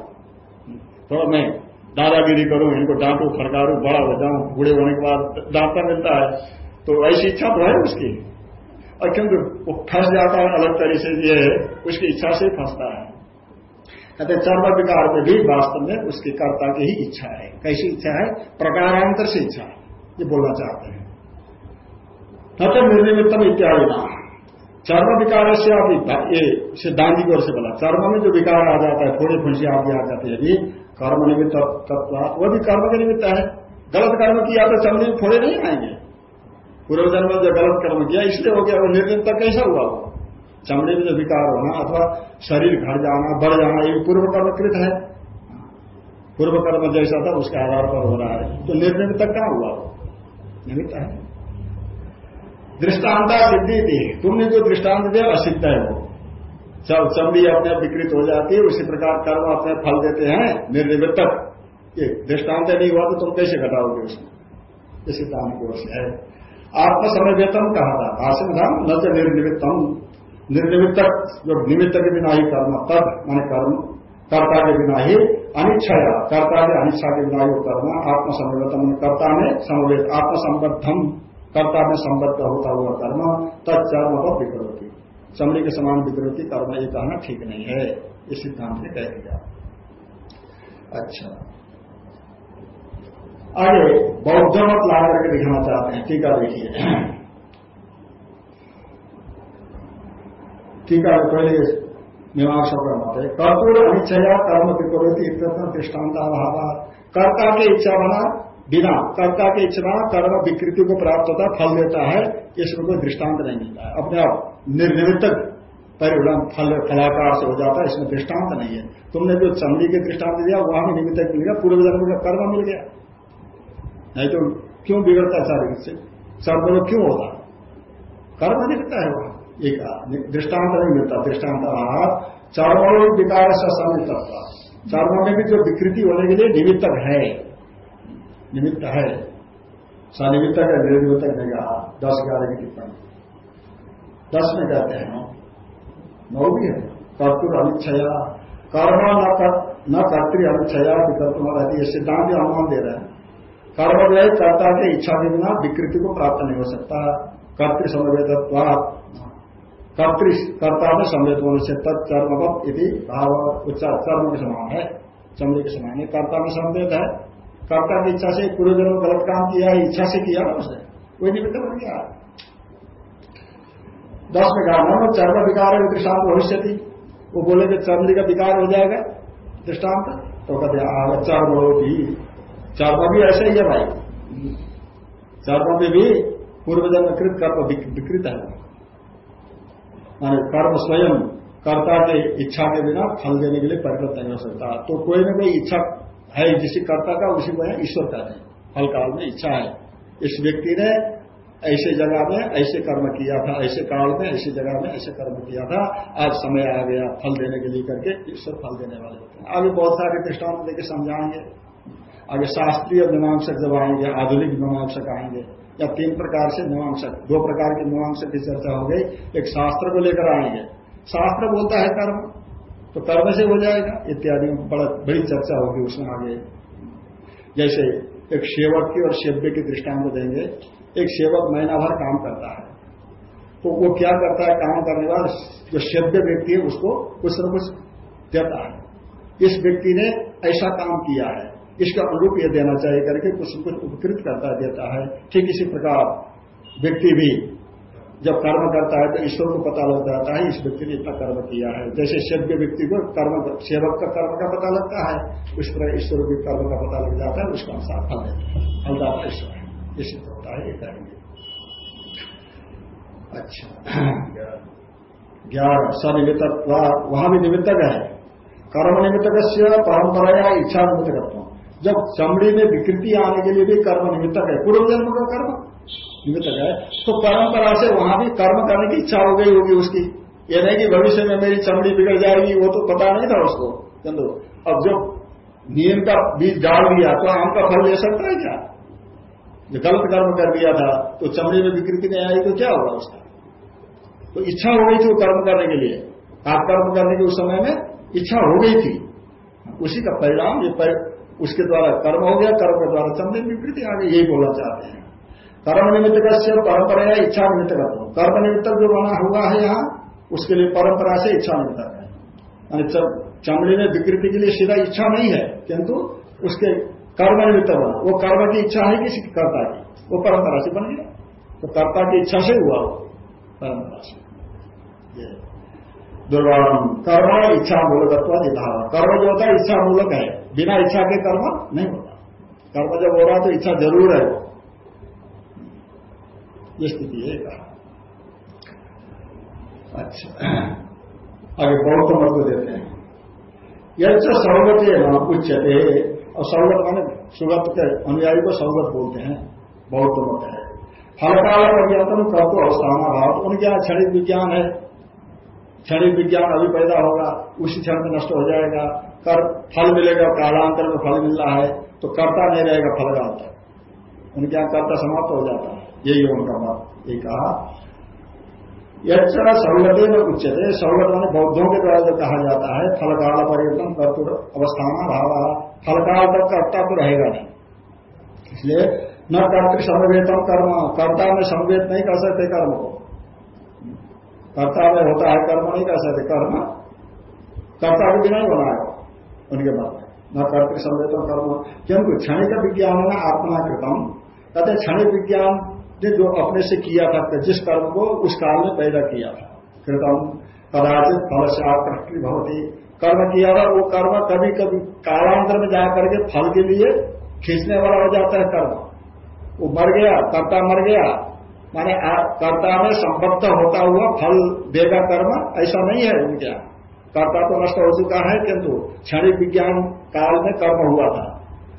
थोड़ा मैं दादागिरी करूँ, इनको डांटू, फड़कारू, बड़ा हो जाऊँ, बूढ़े होने के बाद डांटता मिलता है तो ऐसी इच्छा तो है उसकी। और क्योंकि वो फंस जाता है अलग तरीके से, ये उसकी इच्छा से फंसता है। कहते चर्म विकार में भी वास्तव में उसके कर्ता की ही इच्छा है। कैसी इच्छा है? प्रकारांतर से इच्छा। ये बोलना चाहते हैं। न तो निर्निमित्तम इत्यादि नाम। चर्म विकार से आप ये सिद्धांत की ओर से बोला चर्म में जो विकार आ जाता है, थोड़ी फुंसी आदि आ जाती है यदि कर्म निमित्त तत्व। वो भी कर्म के निमित्त है। गलत कर्म किया तो चमड़ी में थोड़े नहीं आएँगे। पूर्व जन्म जो गलत कर्म किया, इसलिए हो गया, वो निर्नित कैसा हुआ? वो चमड़े में जो विकार होना अथवा शरीर घट जाना, बढ़ जाना, ये पूर्व कर्मकृत है। पूर्व कर्म जैसा था, उसके आधार पर हो रहा है। तो निर्निमित कहाँ हुआ? वो निमित्त है। दृष्टांता सिद्धि थी। तुमने जो दृष्टांत दिया असिद्ध है वो। सब चमड़ी अपने विकृत हो जाती है, उसी प्रकार कर्म अपने फल देते हैं निर्निवृत्तक ये दृष्टांत नहीं हुआ तो तुम कैसे घटाओगे उसमें? ये सिद्धांत की ओर से है। आत्मसमवेतम कहा था, भाषण था, न तो निर्निमित्तम। निर्निमित्तक जो निमित्त के बिना ही कर्म तब मान कर्म, कर्ता के बिना ही अनिच्छा कर्ता के अनिच्छा के बिना ही कर्म, आत्मसमवेतम। कर्ता में समवेत आत्मसंबद्धम कर्ता में संबद्ध होता हुआ कर्म तत्चर्म पर विकृति। चमड़ी के समान विकृति, कर्म ये कहना ठीक नहीं है। इस सिद्धांत ने कह दिया। अच्छा। आगे, बौद्ध मत ला करके दिखाना चाहते हैं। टीका देखिए। टीका पहले मीमांसा का मत है। कर्तुर अनिच्छया, कर्म विकृति दृष्टांत अभाव कर्ता की इच्छा बना बिना कर्ता के इच्छा कर्म विकृति को प्राप्त होता फल देता है इसमें कोई दृष्टांत नहीं मिलता है। अपने आप निर्निमित परिणाम, फल, फलाकार से हो जाता है, इसमें दृष्टांत नहीं है। तुमने जो चंदी के दृष्टांत दिया, वहाँ भी निमित्त मिल गया पूर्व जन्म का कर्म मिल गया। नहीं तो क्यों बिगड़ता है शारीरिक से सर्व क्यों होगा कर्म दिखता है वहाँ। एक, दृष्टांत नहीं मिलता। दृष्टांत चर्म विकार से चर्म में भी जो विकृति होने के लिए निमित्तक है। निमित्त है। सनिमित्त का निर्निमित्त ने कहा दस ग्यारह की टिप्पणी। दस में कहते हैं नौ भी है। कर्तुर अनिच्छया। कर्म न कर्तृ अनिच्छया विकल्प रहती। है सिद्धांत अनुमान दे रहे हैं। कर्म है, कर्ता के इच्छा के बिना विकृति को प्राप्त नहीं हो सकता। कर्तृ संवेदत्वा कर्तृ, कर्ता में संवेद होने से तत्कर्मवत यदि भाव उच्चार कर्म के समान है। चमड़े के समान है। कर्ता में संवेद है। कर्ता की इच्छा से पूरे जन्म गलत काम किया है इच्छा से किया ना उसने कोई निमित्त बन गया दस में कहा न चर्म विकार है दृष्टांत भविष्य वो बोले कि चर्म का विकार हो जाएगा, दृष्टांत। तो कहते चर्म भी। चर्म भी ऐसे ही है भाई। कर्म में भी पूर्व जन्म कृत कर्म विकृत है। माने कर्म स्वयं कर्ता के इच्छा के बिना फल देने के लिए परिवर्तन नहीं हो सकता। तो कोई ना कोई इच्छा है, जिस कर्ता का उसी है, ईश्वर का है। फल काल में इच्छा है। इस व्यक्ति ने ऐसे जगह में ऐसे कर्म किया था, ऐसे काल में ऐसी जगह में ऐसे कर्म किया था। आज समय आ गया फल देने के लिए करके ईश्वर फल देने वाले होते हैं। आगे बहुत सारे दृष्टांत लेके समझाएँगे। आगे शास्त्रीय मीमांसक जब आएँगे, आधुनिक मीमांसक आएँगे, या तीन प्रकार से मीमांसक, दो प्रकार के मीमांसक की चर्चा हो गई, एक शास्त्र को लेकर आएँगे। शास्त्र बोलता है कर्म। तो कर्म से हो जाएगा, इत्यादि बड़ा बड़ी चर्चा होगी उसमें आगे। जैसे एक सेवक की और सेव्य की दृष्टांत देंगे, एक सेवक महीना भर काम करता है। तो वो क्या करता है, काम करने वाला जो सेव्य व्यक्ति है, उसको कुछ न कुछ देता है। इस व्यक्ति ने ऐसा काम किया है, इसका अनुरूप यह देना चाहिए करके कुछ न कुछ उपकृत करता देता है। ठीक इसी प्रकार व्यक्ति भी जब कर्म करता है तो ईश्वर को पता लग जाता है, इस व्यक्ति ने इतना कर्म किया है। जैसे सेव्य व्यक्ति को कर्म सेवक का कर्म का पता लगता है, उस पर ईश्वर के कर्म का पता लग जाता है, उसका अनुसार फल देता है। फलदाता ईश्वर है। ये सिद्ध होता है, ये करेंगे अच्छा। ग्यारह। सनिमित वहाँ भी निमित्तक है। कर्म निमित्तक परंपरा या इच्छा निमित्तकत्व जब चमड़ी में विकृति आने के लिए भी कर्म निमित्तक है। पूर्व जन्म का कर्म? निमित्तक है तो परंपरा से वहाँ भी कर्म करने की इच्छा हो गई होगी उसकी। ये नहीं कि भविष्य में मेरी चमड़ी बिगड़ जाएगी वो तो पता नहीं था उसको चंदो अब जब नीम का बीज डाल दिया तो आम का फल ले सकता है क्या? जो गलत कर्म कर दिया था तो चमड़ी में विकृति नहीं आई तो क्या होगा उसका? तो इच्छा हो गई थी वो कर्म करने के लिए। आप कर्म करने के उस समय में इच्छा हो गई थी। उसी का परिणाम ये पर, उसके द्वारा कर्म हो गया कर्म के द्वारा चमड़ी विकृति आ गई यही बोलना चाहते हैं। कर्म निमित्त का परंपरा इच्छा निमित्त का कर्म निमित्त जो बना हुआ है यहाँ, उसके लिए परंपरा से इच्छा निमित्त है चमड़ी में विकृति के लिए सीधा इच्छा नहीं है, किंतु उसके कर्म निमित्त बना। वो कर्म की इच्छा है किसी कर्ता की? वो परंपरा से बन गया। तो कर्ता की इच्छा से हुआ वो परंपरा से। दुर्वाण कर्म इच्छा मूलकत्व निधान। कर्म जो होता है इच्छा मूलक है। बिना इच्छा के कर्म नहीं होता। कर्म जब हो रहा तो इच्छा ज़रूर है वो। ये स्थिति है। कहा अच्छा। आगे बहुत मत को देते हैं। यह सर्वते न उच्चते और सौगत माने सुगत के अनुयायी को सौगत बोलते हैं। बहुत मत है। फलकाल पर्यतन कर्तु अवस्थाना भाव। उनके यहाँ क्षणिक विज्ञान है। क्षणिक विज्ञान अभी पैदा होगा। उसी क्षण में नष्ट हो जाएगा। कर, फल मिलेगा, कालांतर में फल मिल रहा है। तो कर्ता नहीं रहेगा फल का अंतर उनके यहाँ कर्ता समाप्त हो जाता है। यही उनका मत ये कहा यक्षण सौगते में उच्चते सौगत माने बौद्धों के द्वारा जो कहा जाता है, फलकाल परिवर्तन कर्तुर अवस्थान भाव फलकाल तक कर्ता तो रहेगा नहीं। इसलिए न कर्त समवेतम कर्म। कर्ता में समवेत नहीं कर सकते कर्म को। कर्ता में होता है कर्म, नहीं कर सकते कर्म। कर्ता के बिना ही बनाएगा उनके बाद न कर्त समवेतम कर्म। क्योंकि क्षणिक विज्ञान है आत्मा कृतम। कहते क्षणिक विज्ञान ने जो अपने से किया था, जिस कर्म को उस काल में पैदा किया था। कृतम कदाचित फल से आकृष्टि भवती। कर्म किया था, वो कर्म कभी कभी कालांतर में जाकर के फल के लिए खींचने वाला हो जाता है कर्म। वो मर गया, कर्ता मर गया, माने कर्ता में संबद्ध होता हुआ फल देगा कर्म, ऐसा नहीं है उनके कर्ता तो नष्ट हो चुका है, किंतु क्षणिक विज्ञान काल में कर्म हुआ था।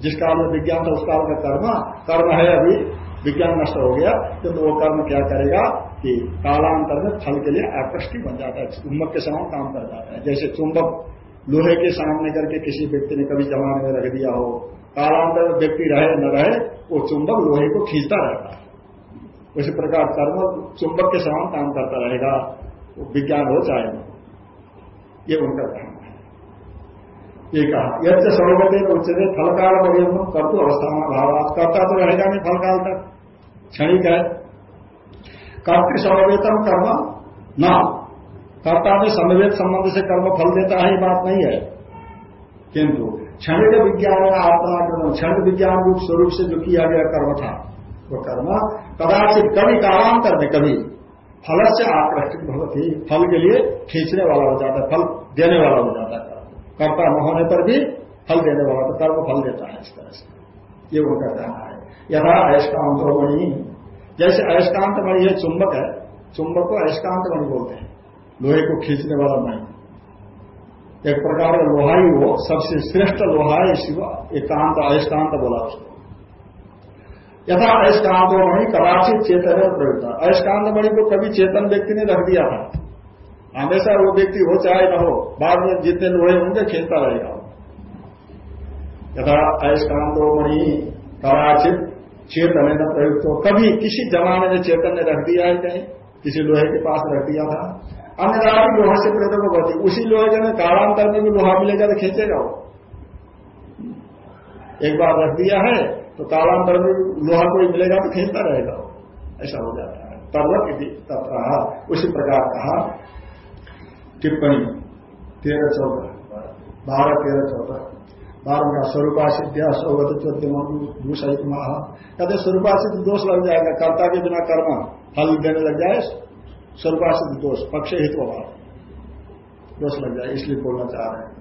जिस काल में विज्ञान था, उस काल में कर्म। कर्म है अभी विज्ञान नष्ट हो गया तो वो कर्म क्या करेगा कि कालांतर में फल के लिए आकृष्टि बन जाता है, चुंबक के समान काम कर जाता है। जैसे चुंबक लोहे के सामने करके किसी व्यक्ति ने कभी जमाने में रख दिया हो, कालांतर में व्यक्ति रहे, न रहे, वो चुंबक लोहे को खींचता रहता है। उसी प्रकार कर्म चुंबक के समान काम करता रहेगा विज्ञान हो चाहे ये उनका कहना है। ये कहा यद सर्वगति उच्चते फलकाल पर्यटन कर तो अवस्था भाव करता तो रहेगा नहीं फलकाल तक। क्षणिक है कर्तृ समवेतन कर्म। न कर्ता में समवेत संबंध से कर्म फल देता है, ये बात नहीं है। किंतु क्षणिक विज्ञान आत्मा कर्म क्षण विज्ञान रूप स्वरूप से जो किया गया कर्म था, वो कर्म कदाचित कभी कालांतर में कभी फल से आकर्षित भवती, फल के लिए खींचने वाला हो जाता है, फल देने वाला हो जाता है। कर्ता न होने पर भी फल देने वाला तो कर्म फल देता है इस तरह से। ये उनका कहना है। यथा अयस्कांत मणि। जैसे अयस्कांत मणि है, चुंबक है, चुंबक को अयस्कांत मणि बोलते हैं। लोहे को खींचने वाला मणि। एक प्रकार का लोहा ही वो, सबसे श्रेष्ठ लोहा है शिव एकांत, अयस्कांत बोला उसको। यथा अयस्कांत मणि कदाचित चेतन प्रयुक्त अयस्कांत मणि को कभी चेतन व्यक्ति ने रख दिया था। हमेशा वो व्यक्ति हो चाहे न हो, बाद में जितने लोहे होंगे खेलता रहेगा। यथा अयस्कांतो मणि कदाचित चेतन न प्रयुक्त हो। कभी किसी जमाने में चेतन ने रख दिया है कहीं? किसी लोहे के पास रख दिया था। अन्य लोहा से प्रेत को बढ़ती उसी लोहे के कालांतर में भी लोहा मिलेगा तो खींचेगा वो। एक बार रख दिया है तो कालांतर में लोहा कोई मिलेगा तो खींचता रहेगा ऐसा हो जाता है। तब तथा उसी प्रकार कहा। टिप्पणी। तेरह चौदह। बारह, तेरह चौदह। बारह का स्वरूपा सिद्धिया सौगत भूषित माह कहते स्वरूपा दोष लग जाएगा, कर्ता के बिना कर्म फल देने लग जाए स्वरूपा सिद्ध दोष पक्ष हित भाव दोष लग जाए, इसलिए बोलना चाह रहे हैं।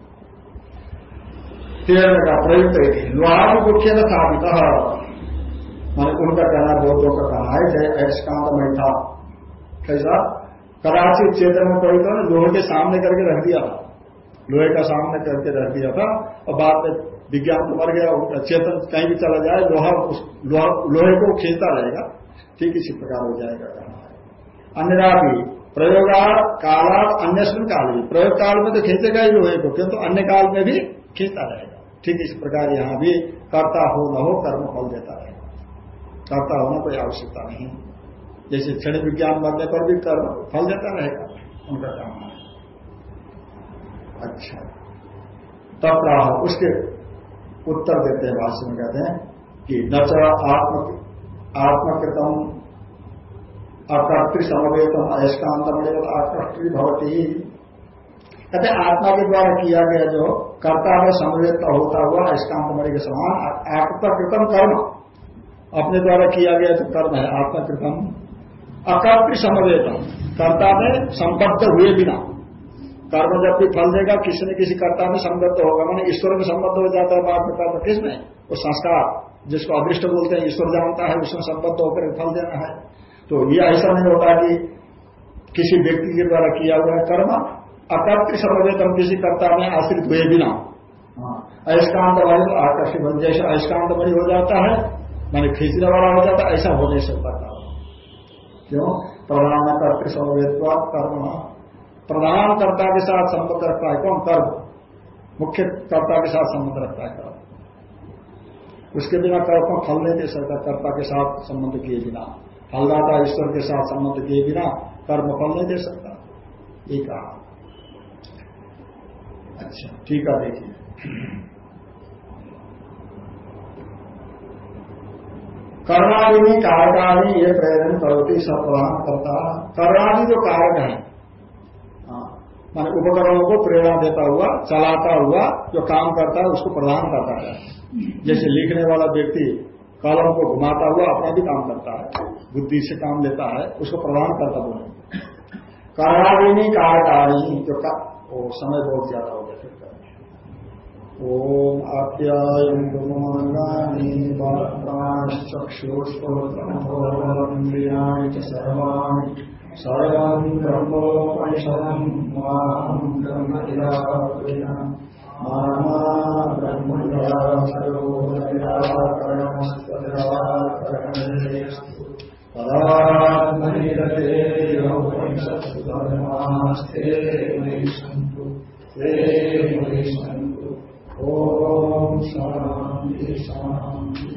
तेरह का प्रयुक्त लोहार मुख्य स्थापित मैंने उनका कहना बौद्धों का कहना है जय अयस्कांत में था। कैसा? कदाचित चेतन में प्रयुक्त लोहे के सामने करके रख दिया। था लोहे का सामने करके रख दिया था और बाद में विज्ञान तो मर गया चेतन कहीं भी चला जाए, लोहा लोहे को खींचता रहेगा, ठीक इसी प्रकार हो जाएगा। कहा अन्यरा भी प्रयोगा काला अन्य काल भी, प्रयोग काल में तो खींचेगा ही लोहे को किंतु अन्य काल में भी खींचता रहेगा। ठीक इस प्रकार यहाँ भी करता हो न हो कर्म फल देता रहेगा। करता होना कोई आवश्यकता नहीं। जैसे क्षण विज्ञान बनने पर भी कर्म फल देता रहेगा, उनका काम है। अच्छा। तब उसके उत्तर देते हैं, भाष्य में कहते हैं कि न आत्म, आत्मकृतम अकर्तृ समवेतम अयस्कांतम आकर्तृ भवती। कहते आत्मा के द्वारा किया गया जो कर्ता में समवेत होता हुआ अयस्कांत मणि के समान, आत्मकृतम कर्म। अपने द्वारा किया गया जो कर्म है, आत्मकृतम अकर्तृ समवेतम। कर्ता में संबद्ध हुए बिना। कर्म जब भी फल देगा किसी न किसी कर्ता में संबद्ध होगा। मैंने ईश्वर में संबद्ध हो जाता है बाद में कर्म किसमें वो संस्कार जिसको अदृष्ट बोलते हैं ईश्वर जानता है उसमें संबद्ध होकर फल देना है। तो ये ऐसा नहीं होता कि किसी व्यक्ति के द्वारा किया हुआ है कर्म अकर्त समवेत हम किसी कर्ता में आश्रित हुए बिना। हाँ, अयस्कांत वाले तो आकर्षित बन जैसे अयस्कांत बड़ी हो जाता है मैंने खींचने वाला हो जाता है ऐसा हो नहीं सकता। क्यों? प्रधान कर्त समवेत कर्म। प्रधान कर्ता के साथ संबंध रखता है कौन? कर्म। मुख्य कर्ता के साथ संबंध रखता है कर्म। उसके बिना कर्म को फल नहीं दे सकता, कर्ता के साथ संबंध किए बिना। फलदाता ईश्वर के साथ संबंध किए बिना कर्म फल नहीं दे सकता। ये कहा। अच्छा ठीक है, देखिए। कर्णादि कारकादि ये प्रेरण प्रवृत्ति सब प्रधान करता कर्णादि जो कारक है मान उपकरणों को प्रेरणा देता हुआ, चलाता हुआ जो काम करता है, उसको प्रदान करता है। जैसे लिखने वाला व्यक्ति कलम को घुमाता हुआ अपना भी काम करता है, बुद्धि से काम लेता है, उसको प्रदान करता बोले कारणादिनी कारकारिणी जो का, वो समय बहुत ज़्यादा हो गया फिर ओम आप्यायुंगानी चक्षुष्पोन्द्रियाणि सर्वाणि। सर्वम् ब्रह्मोपनिषदम् माम् ब्रह्म मामा ब्रह्मनिराकरणमस्तराकरणेस्तु पदात्मनिरते योपनिषत्सु धर्मास्ते मयि सन्तु। ते मयि ॐ शान्ति शान्ति शान्ति।